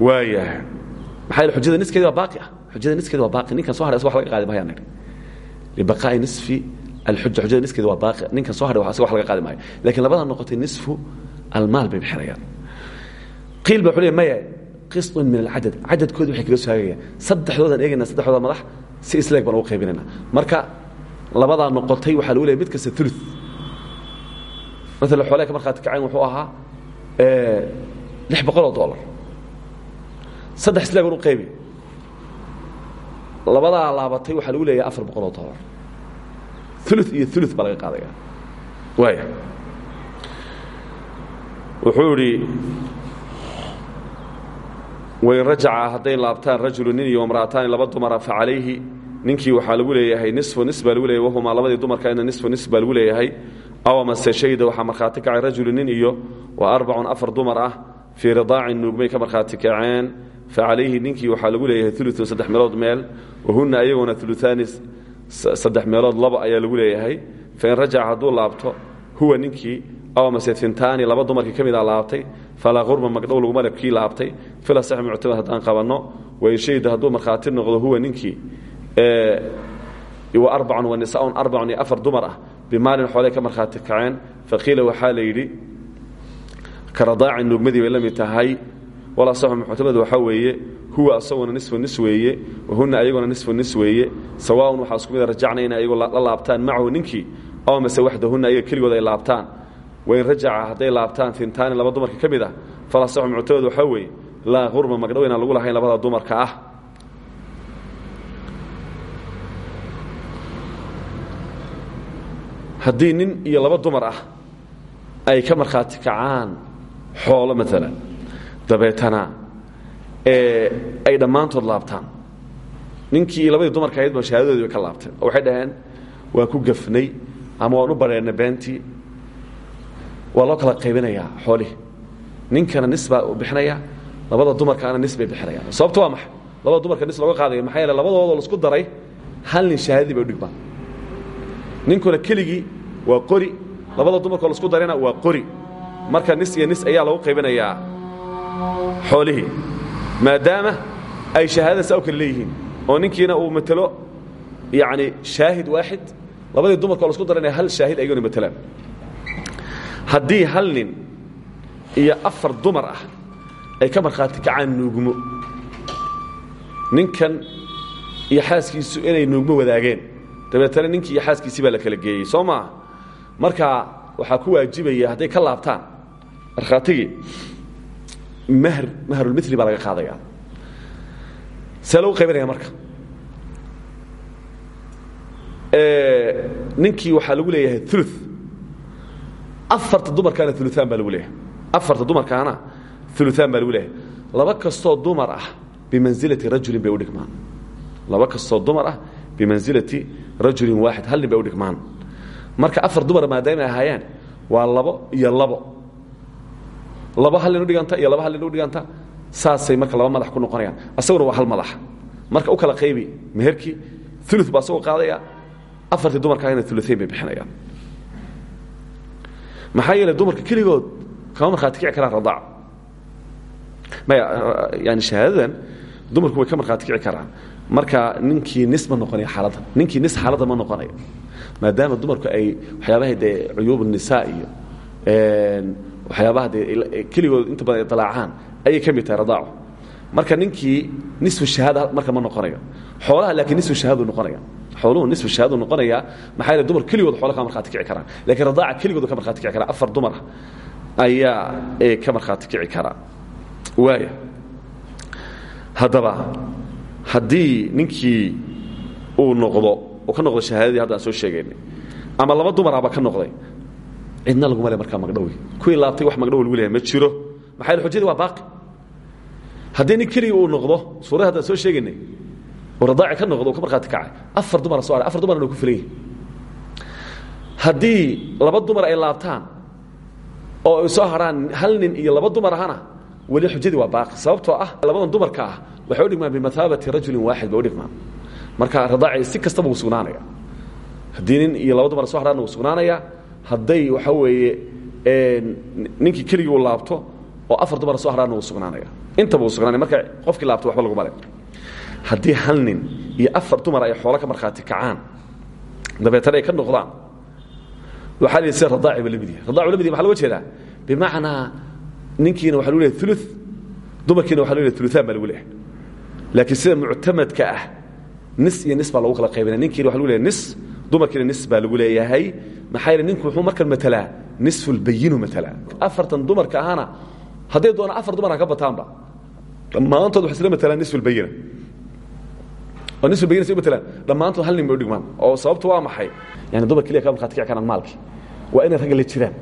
S1: waayahay maxaa yeel xujada niskeedi waa baaqi ah xujada niskeedi waa baaqi ninkan soo hadhay asga wax laga qaadi mahayaan nidhi libaqaa'i nisfi alxuja xujada niskeedi waa baaqi ninkan soo hadhay asga wax laga qaadi maayo lakiin labadan noqotay nisfu almaal bay bixinayaan qiil ba wuxuu leeyahy maya qisطun min alcadad cadadkoodi waxay kaga soo hagayaan saddexdoodaan eegayna saddexdooda madax si isleeg baan ugu qaybinayna marka labadaa noqotay waxaa lagu leeyahy mid kasta ulu maala xoolaha ka markhaati kacayn wuxuu ahaa lix boqol oo dollar. Saddex isleeg baan u qaybi labadaa laabatay waxaa lagu leeyahay afar boqol oo dollar. Ulu iyo ulu baa laga qaadaya waaya wuxuu idhi wain rajaca laabtaan rajulu nin iyo imra'ataani laba dumara fa calayhi. Ninkii waxaa lagu leeyahay nisfu nis baa lagu leeyahy wahumaa labadii dumarkaina nisfu nis lagu leeyahay aw amase shayda waxaa markhaati kacay rajulu nin iyo wa arbacun afar dumar ah fii ridaacin nuugmay ka markhaati kaceen. Fa calayhi ninkii waxaa lagu leeyahay ulutun saddex meelood meel wahunna ayaguna uluaani saddex meelood laba ayaa lagu leeyahay. Fain rajaca hadduu laabto huwa ninkii aw amase tintaani laba dumarkii ka mid a laabtay. Falaa qurba magdhow laguma le kii laabtay. Fila sax muctamad haddaan qabanno wain shayda hadduu markhaati noqdo huwa ninkii. Arbacun wa nisaaun arbacun afar dumar ah bimaalin xoolay ka markhaati kaceen. Faqiila waxaa la yidhi ka radaacin nuugmadii bay la mid tahay. Walaa saxu muctamad waxaa weeye huwa asaguna nisfu nis weeye wahunna ayaguna nisfu nis weeye. Sawaaun waxaa isku mid rajacna inay ayagu la laabtaan macahu ninkii aw mase waxdahunna ayaga keligood ay laabtaan. Wain rajaca hadday laabtaan tintaani laba dumarka ka mid ah falaa saxu muctamad waxaa weeye laa qurba magdhow lagu lahayn labada dumarka ah haddii nin iyo laba dumar ah ay ka markhaati kacaan xoolo maalan dabeetana ay dhammaantood laabtaan ninkii iyo labadii dumarka ahayd ba shahaadadoodii bay ka laabteen. Oo waxay dhaheen waan ku gafnay ama waan u badheennay beentii. Waa loo kala qaybinayaa xoolihii. Ninkana nis baa bixinaya labada dumarkaana nis bay bixinayaan. Sababto waa maxay? Labada dumarka nis looga qaadaya maxaa yeele labadoodoo la isku daray hal nin shahaadadii bay u dhigmaan ninkuna keligii waa qori. Labada dumarkoo lasku darayna waa qori. Marka nis iyo nis ayaa lagu qaybinayaa xoolihii maadaama ay shahaadada saa u oo ninkiina uu matelo yacni shaahid waaxid. Labadii dumarkoo lasku darayna hal shaahid ayaguna matelaan haddii hal nin iyo afar dumar ah ay ka markhaati kacaan nuugmo ninkan iyo xaaskiisu inay nuugmo wadaageen dabeetana ninkii iyo xaaskiisii baa la kala geeyey soo maaha marka waxaa ku waajibaya hadday ka laabtaan markhaatigii mahr mahrulmili baa laga qaadaya. See lagu qaybinaya marka. Ninkii waxaa lagu leeyahay ulu afarta dumarkaana uluaan baa lagu leeyahay. Afarta dumarkaana uluaan baa lagu leeyahay. Laba kastoo dumar ah bimansilati rajulin bay u dhigmaan. Laba kastoo dumar ah bimansilati rajulin waaxid hal nin bay u dhigmaan. Marka afar dumar maadaama ay ahaayeen waa labo iyo labo. Laba hal nin u dhiganta iyo laba hal nin u dhiganta saasay marka laba madax ku noqonayaan. Asaguna waa hal madax. Marka u kala qaybi meherkii ulu baa asagoo qaadaya afartii dumarkaana uluayn bay bixinayaan. Maxaa yeele dumarka keligood kama markhaati kici karaan radaac. Maya yani shahaadadan dumarku way ka markhaati kici karaan marka ninkii nis ma noqonaya xaaladdan ninkii nis xaaladda ma noqonayo maadaama dumarku ay waxyaabaha dee cuyuub nisaa iyo waxyaabaha dee keligood inta badan ay dalaacaan ayay ka mid tahay radaacu. Marka ninkii nisfu shahaada marka ma noqonayo. Xoolaha laakiin nisfu shahaadu noqonaya xooluhu nisfu shahaadu noqonaya maxaa yeele dumar keligood xoola ka markhaati kici karaan. Lakiin radaaca keligood ka markhaati kici karaan afar dumar ayaa ka markhaati kici karaa waaya haddaba haddii ninkii uu noqdo uu ka noqdo shahaadadii hadda soo sheegaynay ama laba dumaraaba ka noqday cidna laguma le markaa magdhowi kuwii laabtay wax magdhow lagu leeyahay ma jiro. Maxaa xujadii waa baaqi. Haddii nin uu noqdo haddaan soo sheegaynay uu radaaci ka noqdo ka markhaati kacay afar dumara soo afar dumarna ku filan haddii laba dumar ay laabtaan oo soo harhaan hal nin iyo laba dumar ahana weli xujadii waa baaqi. Sababtoo ah labadan dumarka ah waxay u dhigmaan bimathaabati rajulin waaxid bay u dhigmaan marka radaaci si kastaba wuu sugnaanaya. Haddii nin iyo laba dumar soo harhaanna wuu sugnaanaya hadday waxa weeye ninkii keligii uu laabto oo afar dumar soo harhaanna wuu sugnaanaya. Intaba wuu sugnaanaya. Marka qofkii laabto waxba laguma le haddii hal nin iyo afar dumar ay xoolo ka markhaati kacaan dabeetana ay ka noqdaan waxaa la sida radaaci ba la mid yahay. Radaacu la mid yahay maxaa loga jeedaa bimacnaa ninkiina waxa lagu leeyahay ulu dumarkiina waxa lagu leeyahay uluaan baa lagu leeyahay laakiin sida muctamadka ah nis iyo nis baa lagu kala qaybinaya ninkiina waxa lagu leeyahay nis dumarkiina nis baa lagu leeyahay. Maxaa yeele ninku wuxuu markan matelaa nisfulbayinu matelaa afartan dumarka ahana hadday doonaan afar dumar ha ka bataanba dhammaantood waxay isla matalaan nisfulbayina oo nisfulbayina say u matalaan. Dhammaantood hal nin bay u dhigmaan. Oo sababtu waa maxay? Yani dumar keliya ka markhaati kici karaan maalkii waa inay ragga la jiraan.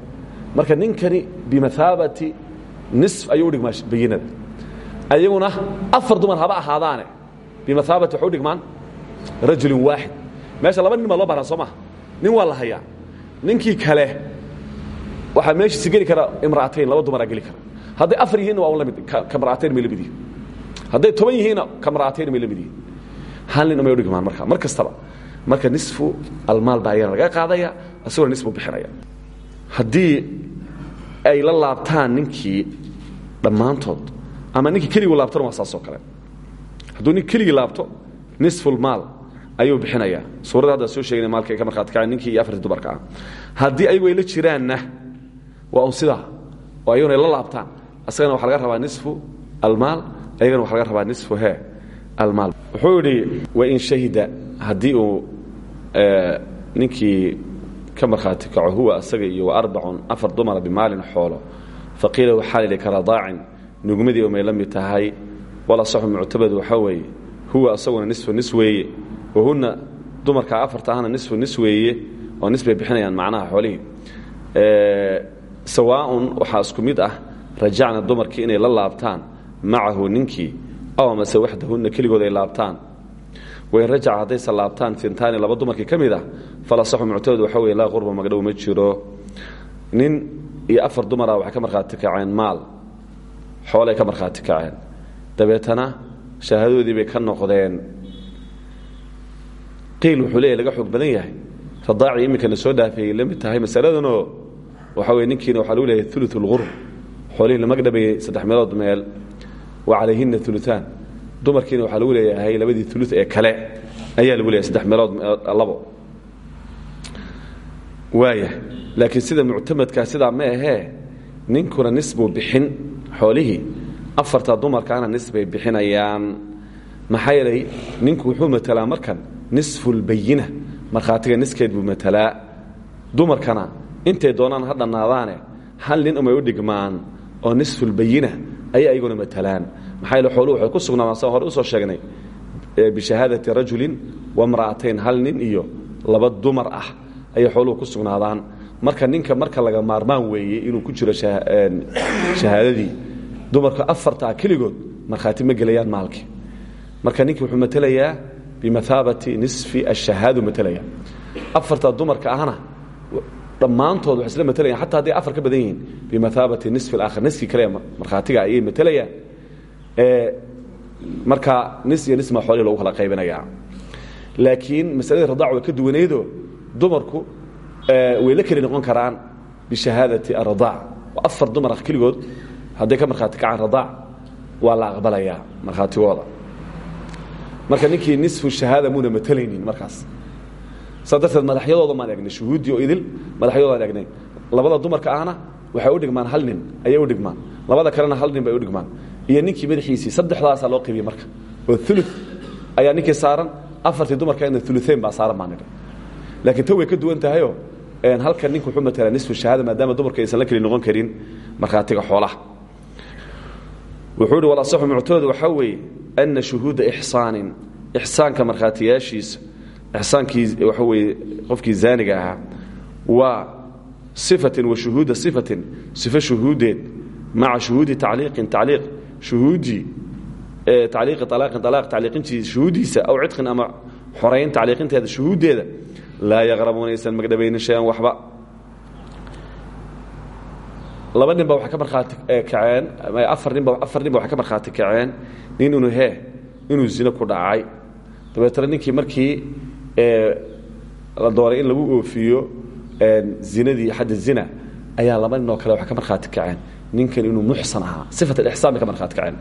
S1: Marka ninkani bimathaabati nisf ayuu u dhigmaa bayinada ayaguna afar dumar haba ahaadaane. Bimathaabati waxay u dhigmaan rajulin waaxid meesha laba nin baa loo baaraa soo maha? Nin waa la hayaa. Ninkii kale waxaa meeshiisi geli kara imra'atayn laba dumaraa geli kara. Hadday afar yihiinna waa un la mid kamra'atayn may la mid yihiin hadday toban yihiinna kamra'atayn may la mid yihiin hal nin umay u dhigmaan marka. Mar kastaba marka nisfu almaal baa ayana laga qaadaya isaguna nisbu bixinaya. Haddii ay la laabtaan ninkii dhammaantood ama ninkii keliguu laabtona waa saasoo kale. Hadduu nin keligii laabto nisfulmaal ayuu bixinayaa. Suuradda hadda soo sheegna maalka ka markhaati kaceen ninkii iyo afartii dumarka ah. Haddii ayagu ay la jiraanna waa un sidaa? Oo ayaguna ay la laabtaan? Asagana waxaa laga rabaa nisfu almaal ayagana waxaa laga rabaa nisfu he almaal. Wuxuu yidhi wain shahida haddii uu ninkii ka markhaati kaco huwa asaga iyo waarbacun afar dumara bimaalin xoolo faqiila waxaa lidhi karadaacin nugmadii umay la mid tahay. Walasaxu muctabad waxaa weeye huwa asaguna nisfu nis weeye. Wahunna dumarka afarta ahna nisfu nis oo nis bixinayaan macnaha xoolihii. Sawaaun waxaa isku mid ah rajacna dumarkii inay la laabtaan macahu ninkii aw amase waxdahunna keligood ay laabtaan. Wain rajaca haddayse fintaani laba dumarkii ka mid ah falasaxu muctabad waxa weye qurba magdhow ma jiro. Nin iyo afar dumara waxay ka markhaati kaceen maal xoolay ka markhaati kaceen dabeetana shaahadoodii bay ka noqdeen qiil wuxuu leeyahy laga xoog badan yahay radaaci iminkana soo dhaafeeyey la tahay masaladanoo waxa weye ninkiina waxaa lagu leeyahay ulu lqurb xoolihii lama dhabeeyey saddex meelood meel wa calayhina uluaan dumarkiina waxaa lagu leeyahay labadii ulu ee kale ayaa lagu leeyahay saddex meelood labo waaya laakiin sida muctamadkaa sidaa ma ahee ninkuna nisbuu bixin xoolihii afarta dumarkaana nisbay bixinayaan. Maxaa yeelay ninku wuxuu matalaa markan nisfulbayina markhaatiga niskeed buu matalaa. Dumarkana intay doonaan ha hal nin umay u dhigmaan oo nisfulbayina ayay ayaguna matalaan. Maxaa yeele xooluhu ku sugnaadaan saa hore u soo sheegnay bishahaadati rajulin wamra'atayn hal nin iyo laba dumar ah ayay xooluhu ku sugnaadaan. Marka ninka marka laga maarmaan weeye inuu ku jiro shahaadadii dumarka afartaa keligood markhaati ma gelayaan maalkii. Marka ninkii wuxuu matelayaa bimathaabati nisfi ashahaadu matalaya afarta dumarka ahna dhammaantood waxay isla matelayan xataa hadday afar ka badan yihiin bimathaabati nisfi alaakhar niskii kale markhaatiga ayay matelayaan marka nis iyo nisma xoolihii lagu kala qaybinayaa. Laakiin masaladii radaac way ka duwaneydoo dumarku way la keli noqon karaan bishahaadati aradaac afar dumar ah keligood hadday ka markhaati kacaan radaac waa la aqbalayaa markhaatigooda marka ninkii nisfu shahaada muuna matalaynin markaas. Saa darteed madaxyadooda maan egnay shuhuuddii oo idil madaxyadoodaan egnay labada dumarka ahna waxay u dhigmaan hal nin ayay u dhigmaan. Labada kalena hal nin bay u dhigmaan. Iyo ninkii madaxiisii saddexdaasaa loo qaybiyey marka. Oo ulu ayaa ninkii saaran afartii dumarkeena uluain baa saaran baa nidhi laakiin ta way ka duwan tahayoo halkan ninku wuxuu matalaa nisfu shahaada maadaama dumarka aysan la keli noqon karin markhaatiga xoolaha wuxuu ihi walasaxu muctooda waxaa weeye ana shuhuuda ixsaanin. Ixsaanka markhaatiyaashiisa ixsaankii waxa weeye qofkii zaaniga ahaa waa sifatin wa shuhuuda sifatin sifo shuhuudeed maca shuhuudi tacliiqin tacliiq shuhuudii tacliiqi alaaqin alaaq tacliiqintii shuhuuddiisa aw cidqin ama xorayn tacliiqinteeda shuhuuddeeda laa yaqrabuuna aysan magdhabaynin shay-an waxba laba nin ba waxay ka markhaati kaceen. Afar ninba afar nin ba waxay ka markhaati kaceen. Nin inuu hee inuu zino ku dhacay. Dabeetana ninkii markii la doonay in lagu oofiyo zinadii xadda zina ayaa laba nin oo kale waxay ka markhaati kaceen. Ninkan inuu muxsan ahaa. Sifat alixsaan bay ka markhaati kaceen.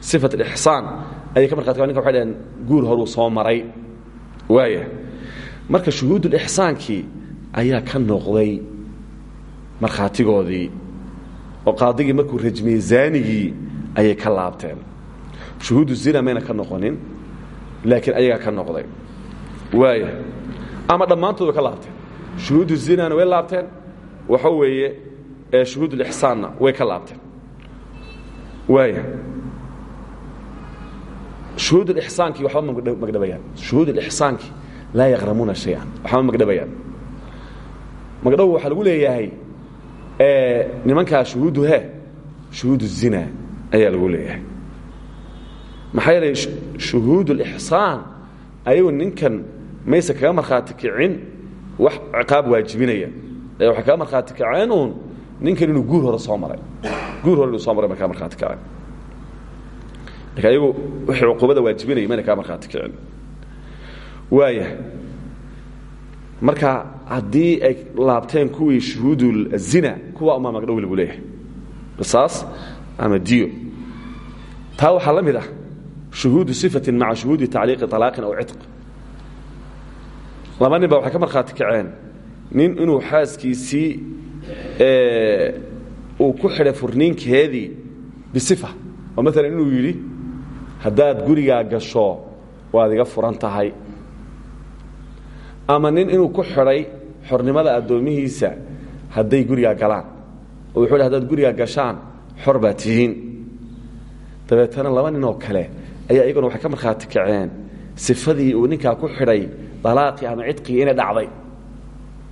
S1: Sifat alixsaan ayay ka markhati kaceen. Ninka waxay dhaheen guur horuu soo maray. Waaya marka shuhuudulixsaankii ayaa ka noqday markhaatigoodii oo qaadigii markuu rajmiyey zaanigii ayay ka laabteen. Shuhuudu zina mayna ka noqonin laakiin ayagaa ka noqday. Waaya ama dhammaantood ka laabteen. Shuhuudu zinana way laabteen waxa weeye shuhuudulixsaanna way ka laabteen. Waaya shuhuudulixsaankii waxba ma magdhabayaan. Shuhuudulixsaankii laa yaqramuuna shay-an waxba ma magdhabayaan. Magdhow waxaa lagu leeyahay nimankaa shuhuudu he shuhuudu zina ayaa lagu leeyahay. Maxaa yeelay shuhuud ulixsaan ayagu ninkan mayse kaga markhaati kicin wax ciqaab waajibinaya. Ee waxay kaga markhaati kaceen uun ninkan inuu guur hore soo maray. Guur hore inuu soo maray bay kaga markhaati kaceen cuquubada waajibinaya mayna kaga markhaati kicin. Waaya marka haddii ay laabteen kuwii shuhuudulzina kuwa umaa magdhow lagu leeyahay. Qisaas ama diyo. Taa waxaa la mid ah shuhuudu sifatin maca shuhuudi tacliiqi alaaqin aw cidq laba nin ba waxay ka markhaati kaceen nin inuu xaaskiisii uu ku xidhay furniinkeedii bisifa. Oo maalan inuu yidhi haddaad gurigaa gasho waad iga furan tahay ama nin inuu ku xidhay xornimada addoomihiisa hadday gurigaa galaan. Oo wuxuu hadaad gurigaa gashaan xor baa tihiin. Dabeetana laba nin oo kale ayaa iyaguna waxay ka markhaati kaceen. Sifadii uu ninkaa ku xidhay dalaaqii ama cidqigii inay dhacday.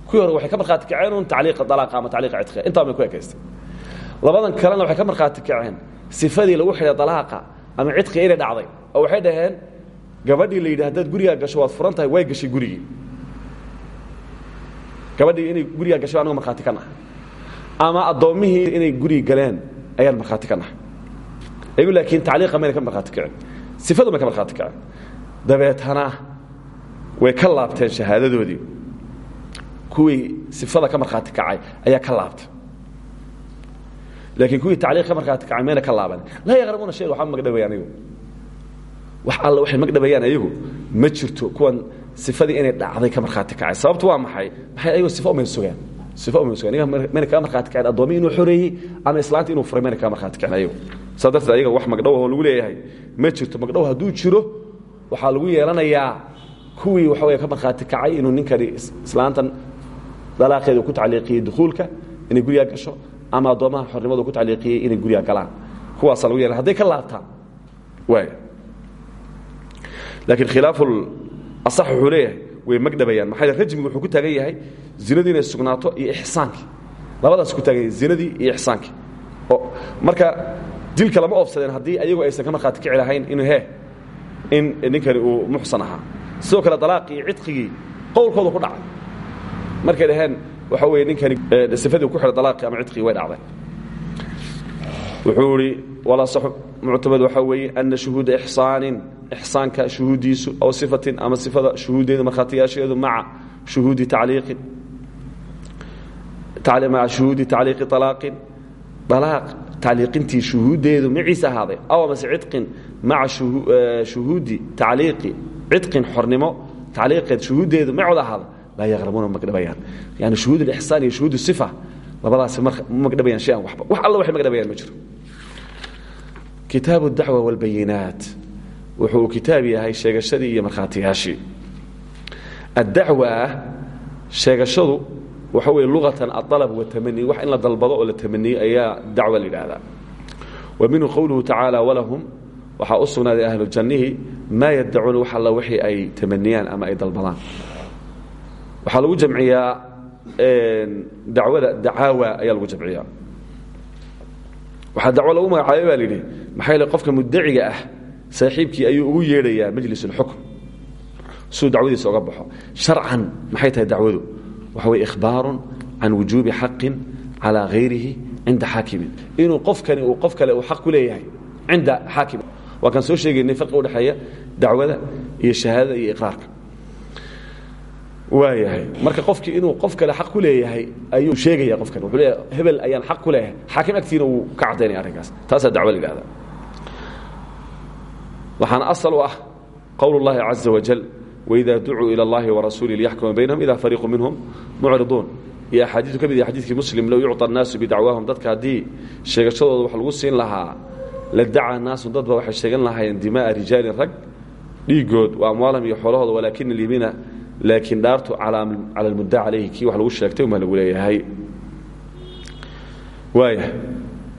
S1: Kuwii hore waxay ka markhaati kaceen un tacliiqa dalaaqa ama tacliiqa cidqiga intaa bay ku ekaystay. Labadan kalena waxay ka markhaati kaceen. Sifadii lagu xidhay dalaaqa ama cidqiga inay dhacday. Oo waxay dhaheen gabadhii la yidhi gurigaa gasho waad furan way gashay gurigii gabadhii inay gurigaa gashay anaga markhaati ka nahay. Ama addoommihii inay gurigi galeen ayaan markhaati ka nahay. Ayagu laakiin tacliiqa mayna ka markhaati kaceen sifadu may ka markhaati kaceen dabeetana way ka laabteen shahaadadoodii. Kuwii sifada ka markhaati kacay ayaa ka laabtay. Laakiin kuwii tacliiq ka markhaati kacay mayna ka laaban. Laa yaqrabuuna shayga waxba magdhabayaan ayagu wax alle waxay magdhabayaan ayagu ma jirto kuwan sifadii inay dhacday ka markhaati kacay. Sababtu waa maxay? Maxay ayagu sifo umay sugaan sifo umay sugaan mayna kaga markhaati kaceen addoomi inuu xoreeyey ama islaanta inuu furay mayna kaga markhaati kaceen ayagu saa darteed ayaga wax magdhow oo lagu leeyahay. Ma jirto magdhow hadduu jiro waxaa lagu yeelanayaa kuwii waxa wey ka markhaati kacay inuu ninkani islaantan dalaaqeeda ku tacliiqiyey dukuulka inay gurigaa gasho ama addoommaha xornimadu ku tacliiqiyey inay gurigaa galaan. Kuwaasaa lagu yeelana hadday ka laabtaan waaya laakiin khilaaful asax wuxuu leeyahay way magdhabayaan. Maxaa rajmigu wuxuu ku taagan yahay zinadii inay sugnaato iyo ixsaankii. Labadaas ku taagan yahay zinadii iyo ixsaankii. Oo marka dilka lama oofsadeen haddii ayagu aysan ka markhaati kici lahayn inuu he in ninkani uu muxsan ahaa. Sidoo kale dalaaqii cidqigii qowlkooda ku dhacay markay dhaheen waxa weeye ninkani sifadii ku xidhay dalaaqii ama cidqigii way dhacday. Wuxuu ihi muctamad waxaa weeye ana shuhuuda ixsaanin ixsaanka shuhuuddiisu aw sifatin ama sifada shuhuuddeeda markhaatiyaasheedu maca shuhuudi tacliiqin. Maca shuhuudi tacliiqi alaaqin dalaaq tacliiqintii shuhuuddeedu maciise ahaaday aw amase cidqin maca shuhuudi tacliiqi cidqin xornimo tacliiqeed shuhuuddeedu macooda ahaada laa yaqrabuuna magdhabayaan yani shuhuud alixsaan iyo shuhuud sifa labadaasi ma magdhabayaan shay an waxba. Wax alla waxay magdhabayaan ma jiro kitaabu dacwa walbayinaat. Wuxuu kitaab yahay sheegashadii iyo markhaatiyaashii addacwa sheegashadu waxa weye luqatan aalab watamani wax in la dalbado oo la tamaniyo ayaa dacwa la yidhaahdaa. Wa minhu qowluhu tacaala walahum waxaa u sugnaaday ahlu jannihi maa yaddacuuna wax alla wixii ay tamaniyaan ama ay dalbadaan. Waxaa lagu jamciyaa dacwada dacaawa ayaa lagu jamciyaa. Waxaa dacwo lagu magacaabay baa layidhi maxaa qofka muddaciga ah saaxiibkii ayuu ugu yeedhayaa majlis ulxukm siduu dacwadiisa oga baxo. Sharcan maxay tahay dacwadu? Waxa weye ikhbaarun can wujuubi xaqin calaa hayrihi cinda xaakimin. Inuu qofkani uu qof kale uu xaq ku leeyahay cinda xaakim. Waa kaan soo sheegaynay farqi udhexeeya dacwada iyo shahaadada iyo iqraarka. Waayahay. Marka qofkii inuu qof kale xaq ku leeyahay ayuu sheegaya qofkan. Wuxuu leeyahay hebel ayaan xaq ku leeyahay. Xaakim agtiina wuu ka caddaynaya arrinkaas. Taasaa dacwo la yidhahda waxaana asal u ah qowl اllahi caza wajal wإida ducuu ilى اllahi warasuuli liyaxkuma baynahum ida fariiqu minhum mucriduun iyo axaadiiu ka mid yahay xadidkii muslim low yucطa الnaasu bidacwaahum dadka haddii sheegashadooda wax lagu siin lahaa la daca naasu dadba waxay sheegan lahaayeen dimaءa rijaalin rag dhiigood wa amwaalahum iyo xoolahooda walaakina lyamiina laakiin dhaartu cala almudda calayhi kii wax lagu sheegtay uma lagu leeyahay waaya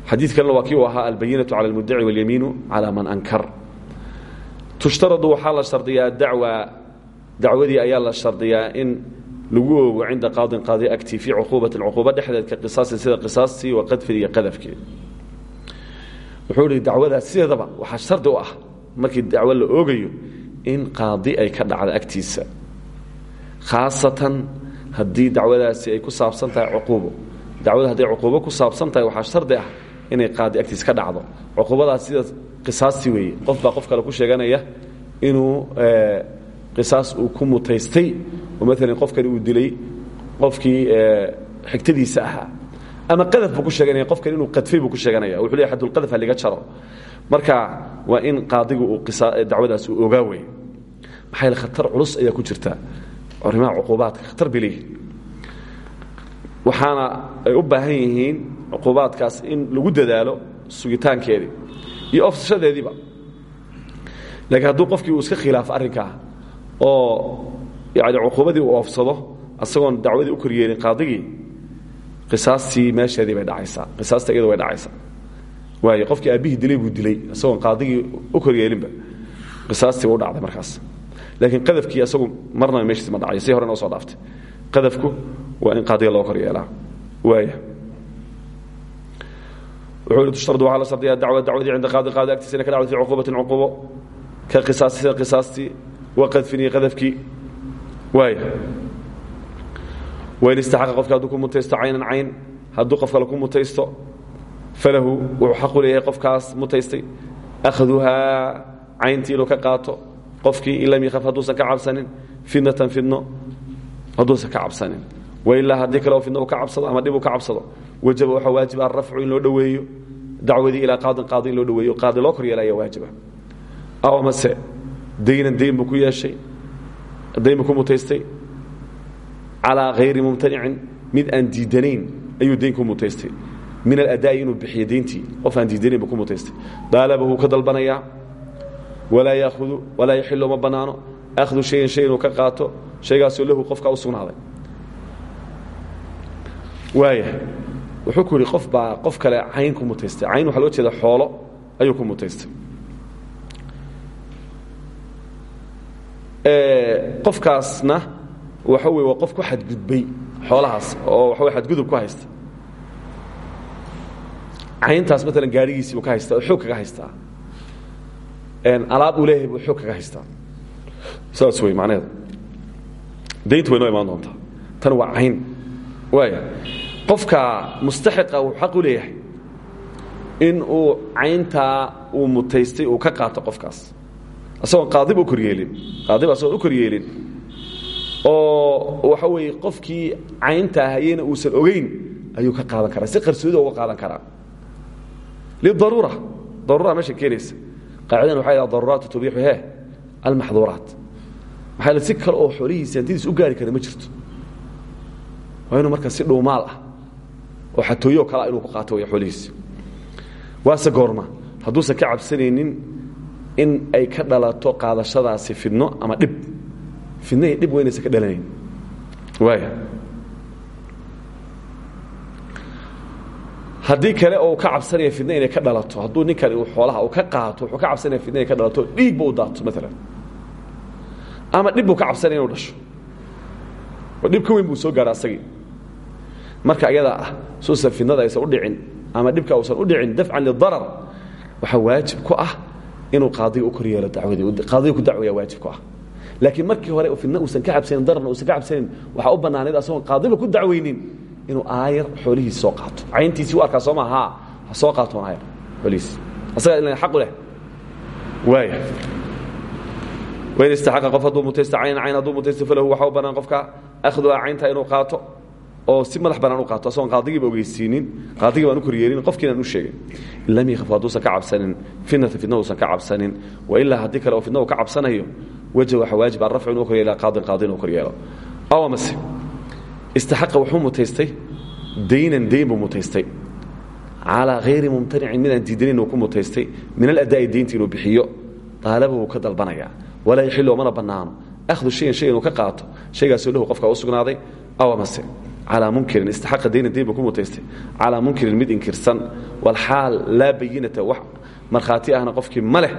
S1: xadiid kalena waa kii uu ahaa albayinatu cala almuddaci waاlyamiinu cala man ankar tushtaradu waxaa la shardiyaa dacwa. Dacwadii ayaa la shardiyaa in lagu oogo cinda qaadin qaadi agti fii cuquubatin cuquuba dhexdeed ka qisaasin sida qisaastii wa qadfin iyo qadafkii. Wuxuu ihi dacwadaas sideedaba waxaa shardi u ah markii dacwo la oogayo in qaadi ay ka dhacda agtiisa. Khaasatan haddii dacwadaasi ay ku saabsan tahay cuquubo. Dacwada hadday cuquubo ku saabsan tahay waxaa shardi ah inay qaadi agtiisa ka dhacdo. Cuquubadaas sida qisaasti weeye. Qof baa qof kale ku sheeganaya inuu qisaas uu ku mutaystay oo maalan qofkani uu dilay qofkii xigtadiisa ahaa. Ama qadaf buu ku sheeganaya qofkan inuu qadfay buu ku sheeganaya. Wuxuu leeyahay xadulqadaf ha liga jaro. Marka waa in qaadigu uu dacwadaas uu ogaa wey maxaa yeele khatar culus ayaa ku jirta. Arrimaha cuquubaadka khatar bay leeyihiin waxaana ay u baahan yihiin cuquubaadkaas in lagu dadaalo sugitaankeedii iyo ofsashadeediiba laakiin hadduu qofkii uu iska khilaafo arrinkaa oo yani cuquubadii uu oofsado asagoon dacwadii u koryeelin qaadigii qisaastii meesheedii bay dhacaysaa qisaasta way dhacaysaa. Waayo qofkii aabbihii dilay buu dilay isagoon qaadigii u koryeelinba qisaastii u dhacday markaas. Laakiin qadafkii asagu marnaba meeshiisi ma dhacayo si soo dhaaftay. Qadafku waa in qaadiga loo kor yeelaa waaya wuxuu yidhi tushtardu waxaa la shardiyaa dacwa dacwadii cinda qaadi qaadi agtiisa inay ka dhacdo fi cuquubatin cuquubo ka qisaasti sida qisaastii wa qadfin iyo qadafkii waaya wain istaxaqa qofka hadduu ku mutaysto caynan cayn hadduu qof kale ku mutaysto falahu wuxuu xaqu leeyahay qofkaas mutaystay akhaduhaa cayntii inuu ka qaato qofkii in lam yakhaf hadduusan ka cabsanin fidnatan fidno hadduusan ka cabsanin wailaa haddii kale oo fidno uu ka cabsado ama dhib uu ka cabsado wajaba waxaa waajib ah rafcu in loo dhoweeyo dacwadii ilaa qaadin qaadi in loo dhoweeyo qaadi loo kor yeela ayaa waajiba. Aw amase daynan dayn buu ku yeeshay dayn buu ku mutaystay. Calaa hayri mumtanicin mid aan diidanayn ayuu dayn ku mutaystay. Min aladaa'i inuu bixiyo dayntii qof aan diidanayn buu ku mutaystay. Daalabahu ka dalbanayaa walaa yaahudu walaa yaxilu ma bannaano akhdu shayan shay inuu ka qaato shaygaasoo lahu qofka u sugnaaday. Waaya wuxuu ku yidhi qof baa qof kale cayn ku mutaystay. Cayn waxaa loo jeeda xoolo ayuu ku mutaystay. Qofkaasna waxa wey waa qof ku xadgudbay xoolahaas oo waxa wey xadgudub ku haysta cayntaas maalan gaarigiisii buu ka haystaa oo xoog kaga haystaa. Alaab uu leeyahay buu xoog kaga haystaa. Saas wey macnaheeda dayntu way noo imaan doontaa. Tan waa cayn. Waaya qofka mustaxiqa wuxuu xaq u leeyahay in uu cayntaa uu mutaystay uu ka qaato qofkaas. Asagoon qaadib u koryeelin qaadib asagoon u koryeelin. Oo waxa weeye qofkii cayntaa hayena uusan ogeyn ayuu ka qaadan karaa si qarsoodida uga qaadan karaa. Lidaruura daruura meesha keenaysa. Qaacidan waxay dhaha daruuraatu tubiixu he almaxduuraat. Maxaa si kale oo xoolihiisa hantidiis u gaari kara ma jirto. Waa inuu markaa si dhuumaal ah oo xatooyo kalea inuu ku qaato way xoolihiisa waase goorma. Hadduusan ka cabsanaynin in ay ka dhalato qaadashadaasi fidno ama dhib. Fidno iyo dhib waynaysan ka dhalanayn waaya haddii kale oo ka cabsanaya fidno inay ka dhalato hadduu ninkan uu xoolaha uu ka qaato wuxuu ka cabsanaya fidno inay ka dhalato dhiigba u daato maalan ama dhib buu ka cabsanaya inuu dhasho. Oo dhib ka soo gaara marka ayadaa ah suusan fidnada aysan u dhicin ama dhibka uusan u dhicin dafcan lidarar waxaa waajib ku ah inuu qaadiga u kor yeelo qaadiga ku dacwaya waajib ku ah. Laakiin markii hore fidna uusan ka cabsanin dararna uusan ka cabsanin waxaa u bannaanayd asagoon qaadiba ku dacwaynin inuu aayar xoolihiisi soo qaato. Cayntiisii u arkaa soo maa haa ha soo qaatoon aayar xoolihiisi asagaa ila xaq u leh. Waaya wain istaxaqa qof hadduu mutaysta caynan cayn hadduu mutaysta falahu waxaa u bannaan qofka akhduha caynta inuu qaato oo si madax bannaan u qaato asagoon qaadigiiba ogeysiinin qaadigii baan u koryeelin qofkiinaan u sheegin. Lam yakhaf hadduusan ka cabsanin fitnata fitna uusan ka cabsanin wa ilaa haddii kale oo fitna uu ka cabsanayo wajh waxaa waajib an rafcu inuu koryeela qaadin qaadi inuu koryeelo. Aw amase istaxaqa wuxuu mutaystay daynan dayn buu mutaystay. Calaa hayri mumtanicin midaan diidanin uu ku mutaystay. Min aladaa'i daynta inuu bixiyo daalaba wuu ka dalbanayaa. Walaa yaxilu mana bannaano. Ahdu shayan shay inuu ka qaato. Shaygaasoo lahu qofka u sugnaaday aw amase calaa munkirin istaxaqa daynan dayn buu ku mutaystay calaa munkirin mid inkirsan walxaal laa bayinata wax markhaati ahna qofkii ma leh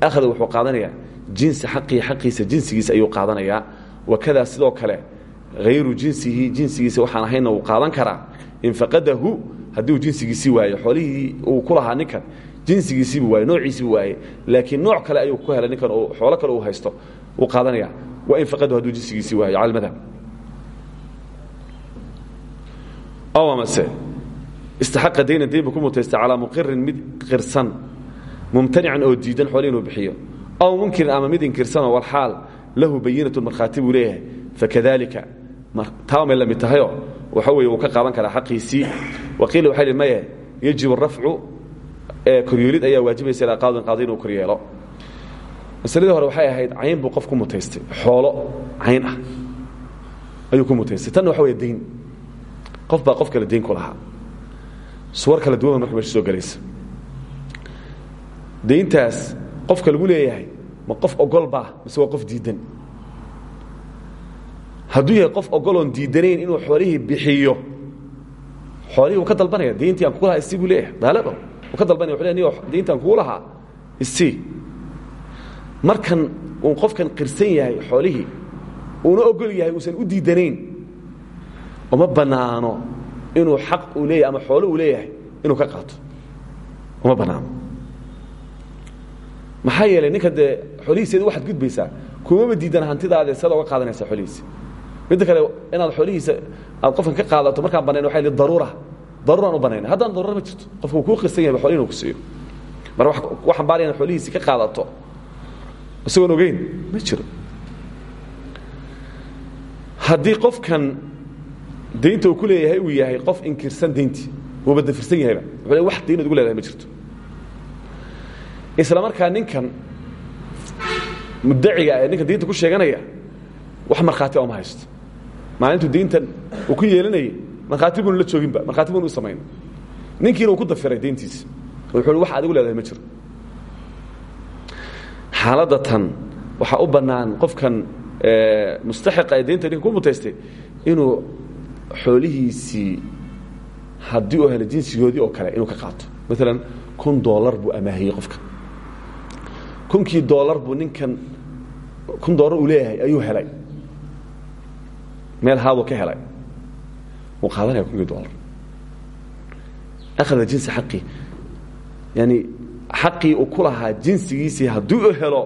S1: akhada wuxuu qaadanayaa jinsi xaqii xaqiisa jinsigiisa ayuu qaadanayaa wakadaa sidoo kale hayru jinsihi jinsigiisa waxaan ahaynna wuu qaadan karaa in faqadahu haddii jinsigiisii waayo xoolihii uu ku lahaa ninkan jinsigiisiibuu waaye noociisiibuu waaye laakiin nooc kale ayuu ku helay ninkan oo xoolo kale uu haysto wuu qaadanaya wain faqadahu hadduu jinsigiisii waayo cala almadhab aw amase istaxaqa dayna dayn buu ku mutaystay calaa muqirin mid qirsan mumtanican oo diidan xoolihi inuu bixiyo aw munkirin ama mid inkirsanoo walxaal lahu bayinatu markhaati buu leeyahay fakadalika taamay la mid tahayoo waxa weeye wuu ka qaadan karaa xaqiisii waqiila waxa lihi maye yajibu rafcu koryeelid ayaa waajibaysa ilaa qaadin qaadi inuu koryeelo masaladii hore waxay ahayd cayn buu qof ku mutaystay xoolo cayn ah ayuu ku mutaystay tanna waxa wey dayn qof baa qof kale dayn ku lahaa. Suwar kala duwan marka meesha soo gelaysa dayntaas qofka lagu leeyahay ma qof ogol baa mise waa qof diidan. Hadduu yahay qof ogoloon diidanayn inuu xoolihii bixiyo xoolihii uu ka dalbanaya dayntii aan kugu lahaa isii leeyahay. Daalaba uu ka dalbanaya wuxuu leeyahay dayntii aan kugu lahaa isii. Markan uu qofkan qirsan yahay xoolihii uuna ogol yahay uusan u diidanayn uma bannaano inuu xaq uu leeyahay ama xoolo uu leeyahay inuu ka qaato. Uma bannaano maxaa yeelay ninka dee xoolihiiseeda waxaad gudbaysaa kumaba diidana hantidaade seed oga qaadanaysa xoolihiisa. Midda kale inaad xoolihiisa aad qofkan ka qaadato markaan banayn waa li daruura. Daruuraan u banayn. Haddaan daruura ma jirto. Qofka uu kuu qirsan yahay xoolihi inu ku siiyo. Mar waxaan baanaya inaad xoolihiisi ka qaadato isagoon ogeyn ma jiro. Haddii qofkan daynta uu ku leeyahay uu yahay qof inkirsan dayntii uuba dafirsan yahayba wax daynaad ugu leedahay ma jirto. Isla markaa ninkan muddaciga ee ninkan diinta ku sheeganaya wax markhaati oma haysto. Maalintuu diintan uu ku yeelanayay markhaati buunu la jooginba markhaati buunu u samayn. Ninkiina uu ku dafiray dayntiisa. Wuxuu wax adigu leedahay ma jiro xaaladda tan waxaa u bannaan qofkan mustaxiqa ee daynta ninka ku mutaystay inuu xoolihiisii haddii uu helo jinsigoodii oo kale inuu ka qaato. Maalan kun doolar buu amaahiyey qofka. Kunkii doolar buu ninkan kun doolar uu leeyahay ayuu helay. Meel haaduu ka helay. Wuu qaadanaya kunkii doolar akhada jinsi xaqii. Yani xaqii uu ku lahaa jinsigiisii haddii uu helo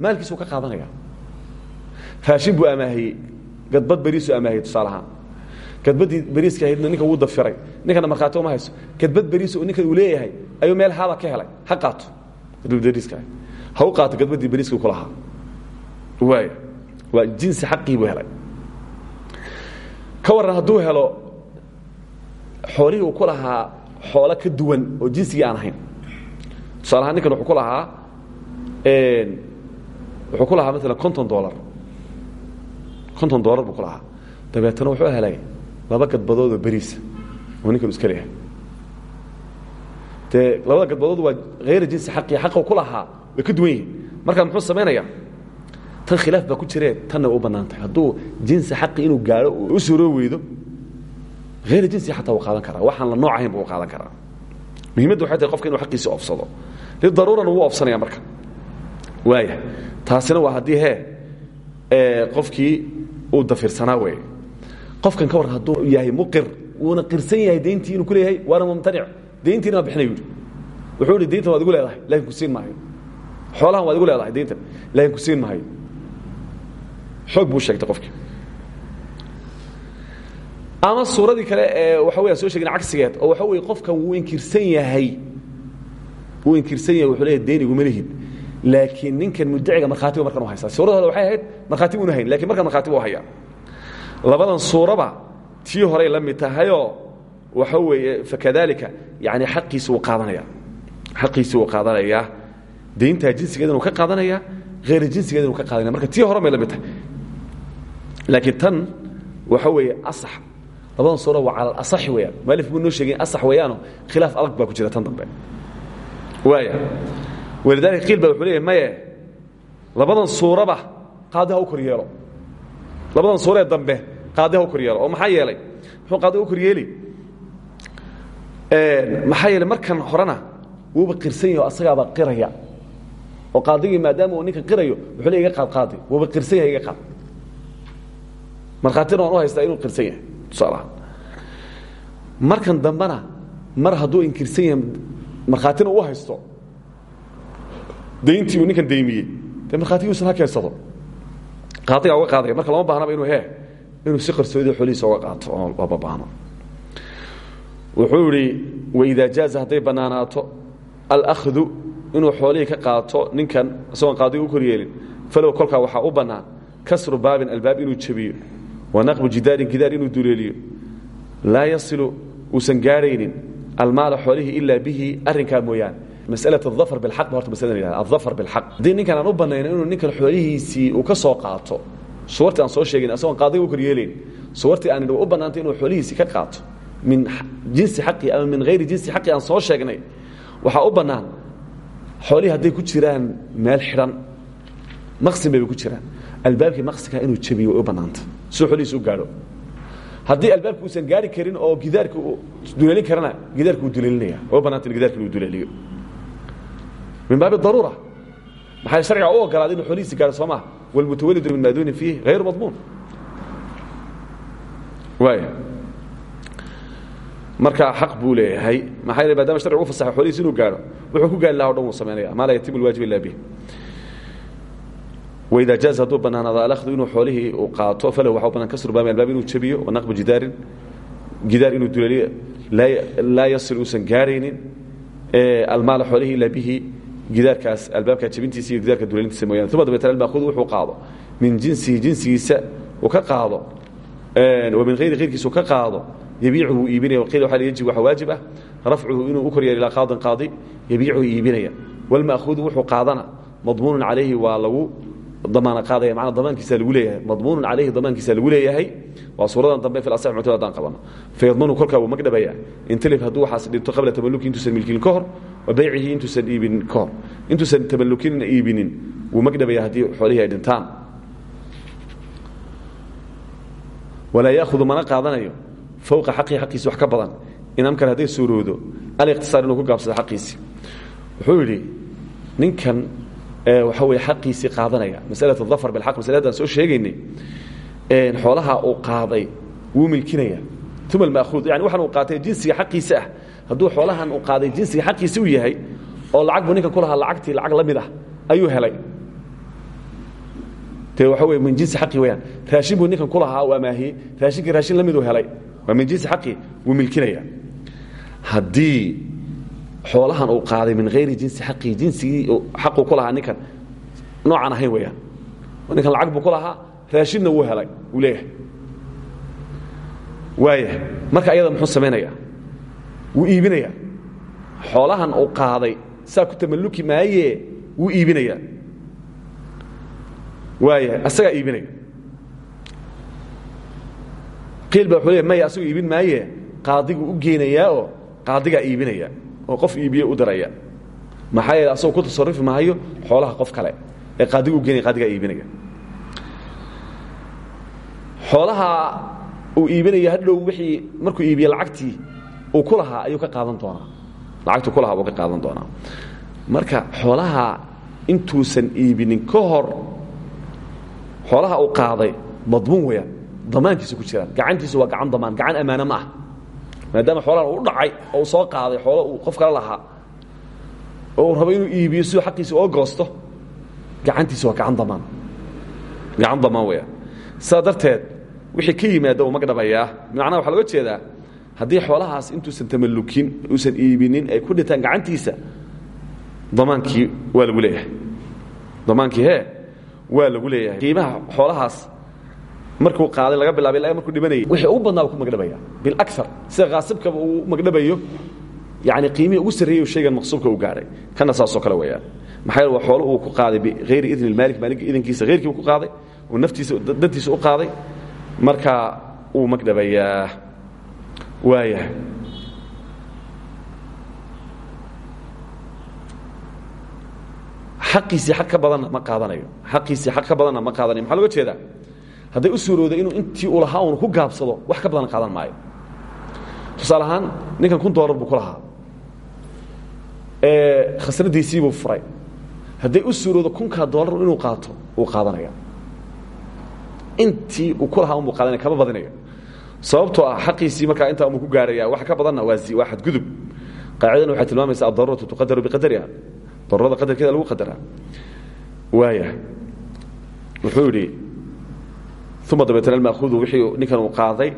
S1: maalkiisuu ka qaadanaya. Raashin buu gadbad beriisuu amaahiyey tusaale ahaan gadbaddii beriiska ahaydna ninka wuu dafiray. Ninkana markhaati uma hayso. Gadbad beriis ninkan uu leeyahay ayuu meel haada ka helay. Ha qaato. Gadbad beriiska ahayd. Ha u qaato gadbaddii beriiska ku lahaa. Waaya waa jinsi xaqii buu helay. Ka warran hadduu helo xoolihii uu ku lahaa xoolo ka duwan oo jinsigii aan ahayn. Tusaale ahaan ninkan wuxuu ku lahaa wuxuu ku lahaa maalan konton dolar konton dolar buu ku lahaa. Dabeetana wuxuu helay laba gadbadoodoo beriisa oo ninkan iska leeyahay. Dee labada gadbadood waa hayra jinsi xaqi xaqa ku lahaa. Way ka duwan yihiin. Markaa muxuu samaynayaa tan khilaaf baa ku jiree tanna way u bannaan tahay hadduu jinsi xaqi inuu gaadho u suroo weydo hayra jinsi xataa wuu qaadan karaa. Waxaan la nooc ahayn buu qaadan karaa. Muhimaddu waxay tahay qofka inu xaqiisi oofsado. Lidaruurana wuu oofsanaya marka. Waaya taasina waa haddii hee qofkii uu dafirsanaa weeye qofkan ka war hadduu yahay muqir wuuna qirsan yahay dayntii inuu ku leeyahay waana mumtanic. Dayntiina waa bixinay yidhi. Wuxuu ihi dayntan waad igu leedahay laakin ku siin maayo. Xoolahan waad igu leedahay dayntan laakin ku siin maayo. Xoog buu sheegtay qofkii. Ama suuradii kale ee waxa wey soo sheegin cagsigeed oo waxa weye qofkan wuu inkirsan yahay. Wuu inkirsan yahay wuxuu leeyahay dayn iguma lihid. Laakiin ninkan muddaciga markhaatiba markan u haysaa. Suurada hore waxay ahayd markhaati buuna hayn laakiin markan markhaati buu hayaa labadan suuraba tii horey la mid tahayoo waxa weeye fakadalika yani xaqiisi wuu qaadanaya. Xaqiisi wuu qaadanayaa dayntaa jinsigeedana uu ka qaadanaya hayra jinsigeedana uu ka qaadanaya. Marka tii hore may la mid tahay. Laakiin tan waxa weeye asax. Labadan suura waa cala alasaxi weeyaan. Mualif buu noo sheegay asax weeyaano khilaaf adag baa ku jira tan dambe. Waaya walidaalika qiil ba wuxuu leeyahy maye labadan suuraba qaadi ha u kor yeelo. Labadan suuree dambe qaadi ha u kor yeelo oo maxaa yeelay? Muxuu qaadi u kor yeeli maxaa yeelay markan horena wuuba qirsan yahay oo asagaaba qiraya. Oo qaadigii maadaama uu ninkan qirayo wuxuu le iga qaad qaadi wuuba qirsan yahay iga qaad. Markhaatina waan u haystaa inuu qirsan yahay tusaalahaan markan dambena mar hadduu inkirsan yahay markhaatina u haysto dayntii uu ninkan daymiyey dee markhaatiguusan ha keensado qaadigaa uga qaadaya marka lama baahnaba inuu he inuu si qarsoodi olihiisa uga qaato oo babaano. Wuxuu idhi waidaa jaaza hadday bannaanaato alahdu inuu xoolihii ka qaato ninkan isagoon qaadiga u koryeelin falow kolkaa waxaa u bannaan kasru baabin albaab inuu jabiyo wanaqbu jidaarin gidaar inuu duleeliyo laa yasilu uusan gaadhaynin almaala xoolihii ilaa bihi arrinkaa mooyaane. Masala aafar biaq ba horta maslada la yhahda aafar bilaq haddii ninkan aan u bannayn inuu ninkan xoolihiisii uu ka soo qaato suwartii aan soo sheegin asagoon qaadiga u kor yeelayn suwartii aan u bannaantay inuu xoolihiisii ka qaato. Min jinsi xaqi ama min hayri jinsi xaqi aan soo sheegnay. Waxaa u bannaan xoolihii hadday ku jiraan meel xidhan maqsin bayba ku jiraan. Albaabkii maqsinka inuu jebiyo way u bannaanta. Suu xoolihiisi u gaadho. Haddii albaabka uusan gaari karin oo gidaarka uu duleelin karana gidaarka uu duleelinaya way u bannanta in gidaarka inuu duleeliyo. Min baabi daruura. Maxaa sharciga u ogolaaday inu xoolihiisi gaadho soo maha walmutawalidu min maaduunin fiih hayru madmuun waaya marka xaq buu leeyahay maxaa yeele maadama sharcigu u fasaxay xoolihiisi inuu gaadho wuxuu ku gaari laha o dhan wuu samaynaya maa laa yatimu alwaajib illa bih waidaa jaaza hadduu bannaanaado alahdu inuu xoolihii uu qaato falahu waxa u bannaan kasru baami albaab inuu jebiyo wanaqbu jidaarin gidaar inuu duleeliyo laa yasil uusan gaaraynin almaala xoolihii ilaa bihi gidaarkaas albaabka jebintiisa iyo gidaarka duleelintiisa mooyane uma dabeetana almaakuudu wuxuu qaado. Min jinsihi jinsigiisa uu ka qaado. Wa min hayri hayrkiisa uu ka qaado. Yabiicu wuu iibinaya. Waqiil waxa yajib waxa waajib ah. Rafcuhu inuu u kor yeelo ilaa qaadin qaadi yabiicuhu iibinaya. Walma'khuudu wuxuu qaadana. Madmuunun calayhi waa lagu damaana qaadaya macnaa damaankiisa lagu leeyahay. Madmuunun calayhi damaankiisa lagu leeyahay. Waa suuradan dambe fi asax muctamad haddaan qabano. Fayadmanu kolkaa wuu magdhabayaa. Intalif hadduu waxaas dhinto qabla tamalluki intuusan milkinin ka hor wa baycihi intuusan iibinin ka hor. Intuusan tamallukinina iibinin wuu magdhabaya haddii xoolihii ay dhintaan. Walaa yaahudu mana qaadanayo fowqa xaqii xaqiisi wax ka badan. In amkan hadday suuroodo aliqtisaar inuu ku gaabsado xaqiisii wuxuu yidhi ninkan waxa weye xaqiisii qaadanaya. Masalatu dafar bilxaq masaladaan soo sheegaynay. Xoolaha uu qaaday wuu milkinaya. Uma alma'khuud yani waxaan uu qaatay jinsiga xaqiisa ah. Hadduu xoolahan uu qaaday jinsiga xaqiisi u yahay oo lacag buu ninkan ku lahaa lacagtii lacag la mid ah ayuu helay. Dee waxa wey min jinsi xaqi weyaan raashin buu ninkan ku lahaa uu amaahiyey raashinkii raashin la miduu helay waa min jinsi xaqi wuu milkinaya. Haddii xoolahan uu qaaday min hayri jinsi xaqii jinsigii xaquu ku lahaa ninkan. Noocaan ahayn weyaan ninkan lacag buu ku lahaa raashinna wuu helay wuu leeyahay. Waaya marka ayada muxuu samaynaya wuu iibinaya. Xoolahan uu qaaday saa ku tamalluki maaye wuu iibinayaa waaya asagaa iibinaya. Qiil ba wuxuu leey maya asagoo iibin maaye? Qaadiguu u geenayaa oo qaadigaa iibinaya oo qof iibiye u diraya maxaa yeele asagoo ku tasarufi maayo xoolaha qof kale ee qaadigu geenaya qaadigaa iibinaya. Xoolaha uu iibinaya hadhow wixii markuu iibiye lacagtii uu ku lahaa ayuu ka qaadan doonaa. Lacagtuu ku lahaa buu ka qaadan doonaa. Marka xoolaha intuusan iibinin ka hor xoolaha uu qaaday madmuun weeyaan damaankiisa ku jiraan. Gacantiisu waa gacan damaan gacan ammaano ma ah maadaama xoolahan uu dhacay oo uu soo qaaday xoolo uu qof kale lahaa oo uu rabo inuu iibiyo siduu xaqiisa oo goosto gacantiisa waa gacan damaan. Gacan damaan weeyaan sidaa darteed wixii ka yimaada uu magdhabayaa macnaha waxaa loga jeedaa haddii xoolahaas intuusan tamallukin uusan iibinin ay ku dhintaan gacantiisa damaankii waa lagu leeyahay. Damaankii hee waa lagu leeyahay. Qiimaha xoolahaas markuu qaaday laga bilaabay ilaa markuu dhimanayay wixii ugu badnaa ku magdhabaya bilaar sida khaasibkaba uu magdhabayo yani qiimihii ugu sarreeyey shaygan maqsuubka uu gaadhay kana saasoo kale weeyaan. Maxaa yeele waa xoolo uu ku qaaday bihayri idni ilmaalik maalinka idankiisa hayrkii uu ku qaaday uu naftiisa dantiisa u qaaday. Marka uu magdhabayaa waayahay xaqiisii xaq ka badanna ma qaadanayo. Xaqiisii xaq ka badanna ma qaadanayo. Maxaa loga jeedaa hadday u suurooda inuu intii uu lahaa uunu ku gaabsado wax ka badan qaadan maayo. Tusaale ahaan ninkan kun doolar buu ku lahaa. Khasnadiisii buu furay. Hadday u suuroodo kunkaa doolar inuu qaato wuu qaadanaya. Intii uu ku lahaa unbuu qaadanaya kama badinayo. Sababtoo ah xaqiisii markaa intaa umuu ku gaarhaya wax ka badanna waa waa xadgudub. Qaacidana waxay tilmaamaysaa addaruratu tuqadaru biqadariha darurada qadarkeeda lagu qadaraa waaya wuxuu yidhi uma dabeetna almaahudu wixii ninkan uu qaaday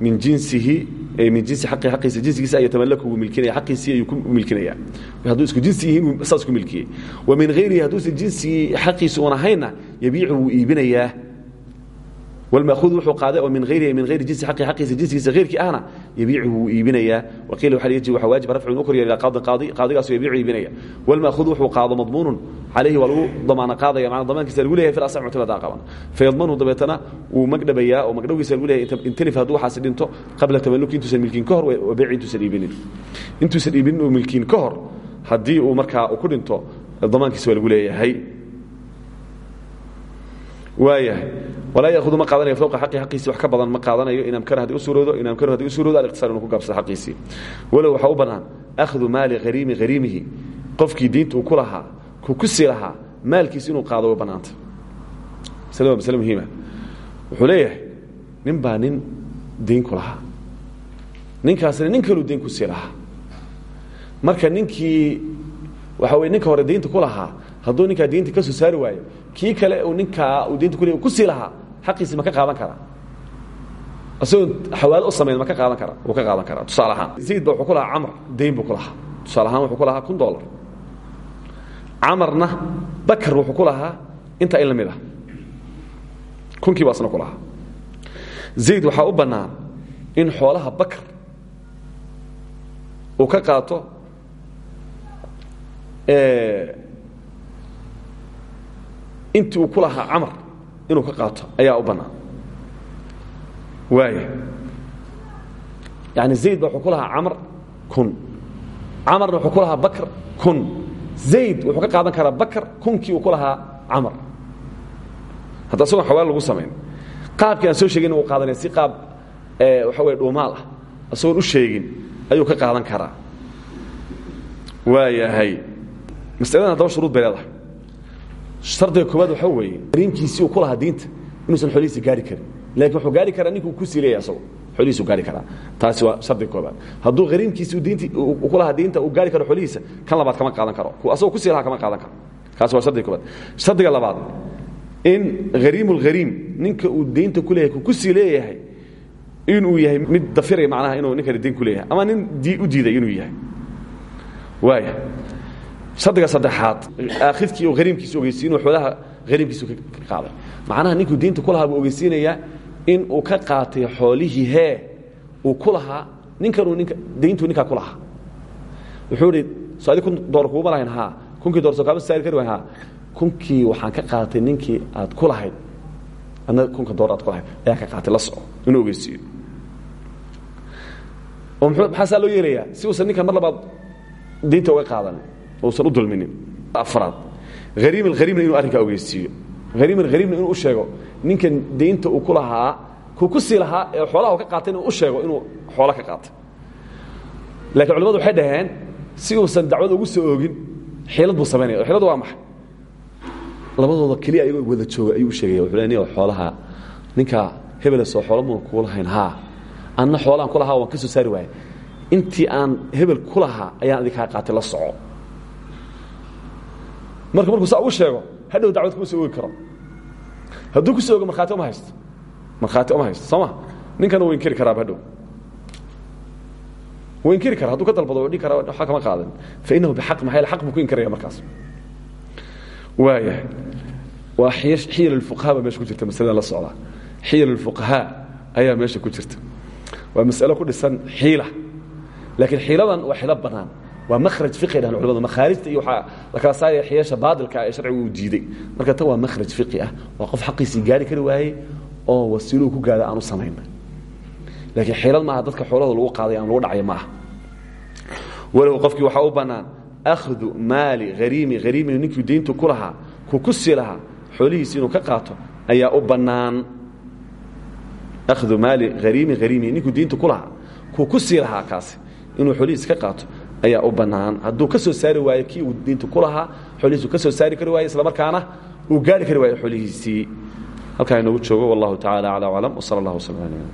S1: min jinsihi min jinsi aqi aqiisa jinsigiisa ay yatamalaku wuu milkinaya xaqiisii ayuu ku milkinaya hadduu isku jinsi yihiin saas ku milkiyey wa min hayrihi hadduusan jinsigii xaqiisa uun ahaynna yabiicu wuu iibinayaa wlmaahuud wuxuu qaaday oo min hayrihi min hayri jinsi aqi aqiisa jinsigiisa heyrkii ahna yabiicu wuu iibinayaa waqiila waaa lg waa waajiba rafcu inu koryeer ilaa qaadin qaadi qaadigaasu yabiicu iibinaya wlmaahuud wuxuu qaado madmuunun calayhi waa lagu damaana qaadaya manaa damaankiisa lagu leeyahay fi asam muctamada qaban fayadmanhu dabeetana wuu magdhabayaa oo magdhowgiisa lagu leeyahay intelif hadduu waxaasi dhinto qabla tamaluki intuusan milkiin ka hor wa beyci intuusan iibinin intuusan iibinin oo milkiin ka hor haddii uu markaa ku dhinto damaankiisa waa lagu leeyahay waayahay. Walaa yahudu ma qaadanayo fowqa xaqi xaqiisii wax ka badan ma qaadanayo. In amkana haddii u suuroodo in amkanu haddii u suuroodo aliqtisaar inuu ku gaabsado xaqiisii walow waxaa u bannaan akhdu maali hariimi hariimihi qofkii diinta uu ku lahaa ku sii lahaa maalkiisi inuu qaado way bannaanta. Masle waa masle muhiima wuxuu leeyahay nin baa nin dayn ku lahaa. Ninkaasna nin kaluu dayn ku sii lahaa. Marka ninkii waxa weye ninka hore daynta ku lahaa hadduu ninkaa diinta ka soo saari waayo kii kale ninkaa kule ku sii lahaa xaqiisi ma ka qaadan karaa. Isagoo xawaalo u samayn ma ka qaadan karaa wuu ka qaadan karaa. Tusaale ahaan zayd ba wuxuu ku lahaa camr dayn buu ku lahaa. Tusaale ahaan wuxuu ku lahaa kun dollar. Camarna bakar wuxuu ku lahaa intaa in la mid ah. Kunkii baa isna ku lahaa. Zayd waxaa u bannaan in xoolaha bakar uu ka qaato intii uu ku lahaa camar inuu ka qaato ayaa u bannaan. Waaya yani zayd ba wuxuu ku lahaa camar kun. Camarna wuxuu ku lahaa bakr kun. Zayd wuxuu ka qaadan karaa bakr kunkii uu ku lahaa camar. Hadda isagoon xawaal lagu samayn qaabkii aan soo sheegin uu qaadanaya si qaab waxa weye dhuumaal ah isagoon u sheegin ayuu ka qaadan karaa. Waayahay masaladan haddaba shuruud bay leedahay shardiga koowaad waxaa weeye ariimkiisii uu ku lahaa diinta inuusan xoolihiisa gaari karin. Lakin wuxuu gaari karaa ninkuu ku sii leeyahy asago xoolihiisu gaari karaa. Taasi waa shardiga koobaad hadduu hariimkiisi diinti ku lahaa diinta uu gaari karo xoolihiisa kan labaad kama qaadan karo. Asagoo ku sii lahaa kama qaadan karo. Kaasi waa shardiga koobaad shardiga labaad in hariim اlhariim ninka uu diinta ku leeyahay ku ku sii leeyahay inuu yahay mid dafiraya macnaha inuu ninkani diin ku leeyahay ama nin u diiday inuu yahay. Waaya shardiga saddexaad aakhidkii oo hariimkiisa ogeysiy inuu xoolaha hariimkiisu ka qaaday. Macnaha ninkuu diinta ku lahaa buu ogeysiinayaa in uu ka qaatay xoolihii hee uu ku lahaa ninkanuu ninka dayntuu ninkaa ku lahaa. Wuxuu idhi soo adi kun door kuuma lahayn haa. Kunkii door soo kaama saari kari wayn haa. Kunkii waxaan ka qaatay ninkii aad ku lahayd adna kunka door aad ku lahayd ayaan ka qaatay la soco inuu ogeysiiyo. Oo maxaa saa loo yeelayaa? Si uusan ninkan mar labaad diinta uga qaadanin uusan u dulminin. Afraad. Hariiman hariimna inuu arrinkaa ogeysiiyo. Hariiman hariimna inuu u sheego ninkan deynta uu ku lahaa kuu ku sii lahaa ee xoolaha u ka qaatay inuu u sheego inuu xoolo ka qaatay. Laakiin culimadu waxay dhaheen si uusan dacwada ugu soo oogin xiilad buu samaynaya xiladu waa maxay? Labadooda keliya ayagoo wada jooga ayuu u sheegaya. Wuxuu leeyahay xoolaha ninka hebele soo xoolo muu kuu lahayn haa anna xoolaan ku lahaa waan ka soo saari waayay intii aan hebel ku lahaa ayaan adig kaa qaatay la soco marka markuu saa uu sheego hadhow dacwad kuma soo oogi karo. Hadduu ku soo ogo markhaati ma haysto. Markhaati ma haysto sooma ninkana wuu inkiri karaaba hadhow. Wuu inkiri kara hadduu ka dalbado wuu dhihi karaa waxa kama qaadan. Fa innahu bixaq maxaa yaele xaq buu ku inkiraya markaas. Waayahay. Waa xiyal alfuqahaa baa meesha ku jirta masaladan la socda. Xiyal alfuqahaa ayaa meesha ku jirta. Waa mas'alo ku dhisan xiila. Laakiin xiiladan waa xilo bannaan waa makhraj fiqi dhahan culamadu makhaarijta iyo waxaa la kala saaraya xiyasha baadilka ee sharcigu uu diiday marka tan waa makhraj fiqi ah waa qof xaqiisii gaari kari waayey oo wasiiluu ku gaada aanu samayn. Laakiin xiilad maaha dadka xoolahooda lagu qaaday aan lagu dhacay maaha. Walow qofkii waxaa u bannaan akhdu maali hariimi hariimi ninkii deyntu ku lahaa ku sii lahaa xoolihiisi inuu ka qaato ayaa u bannaan. Akhdu maali hariimi hariimi ninkuu deyntu ku lahaa ku sii lahaa kaasi inuu xoolihiisi ka qaato ayaa u bannaan. Hadduu ka soo saari waayo kii uu deyntu ku lahaa xoolihiisu ka saari kari waayo isla markaana uu gaari kari waayo xoolihiisii halkaa inoogu joogo wallahu tacala acla aclam ala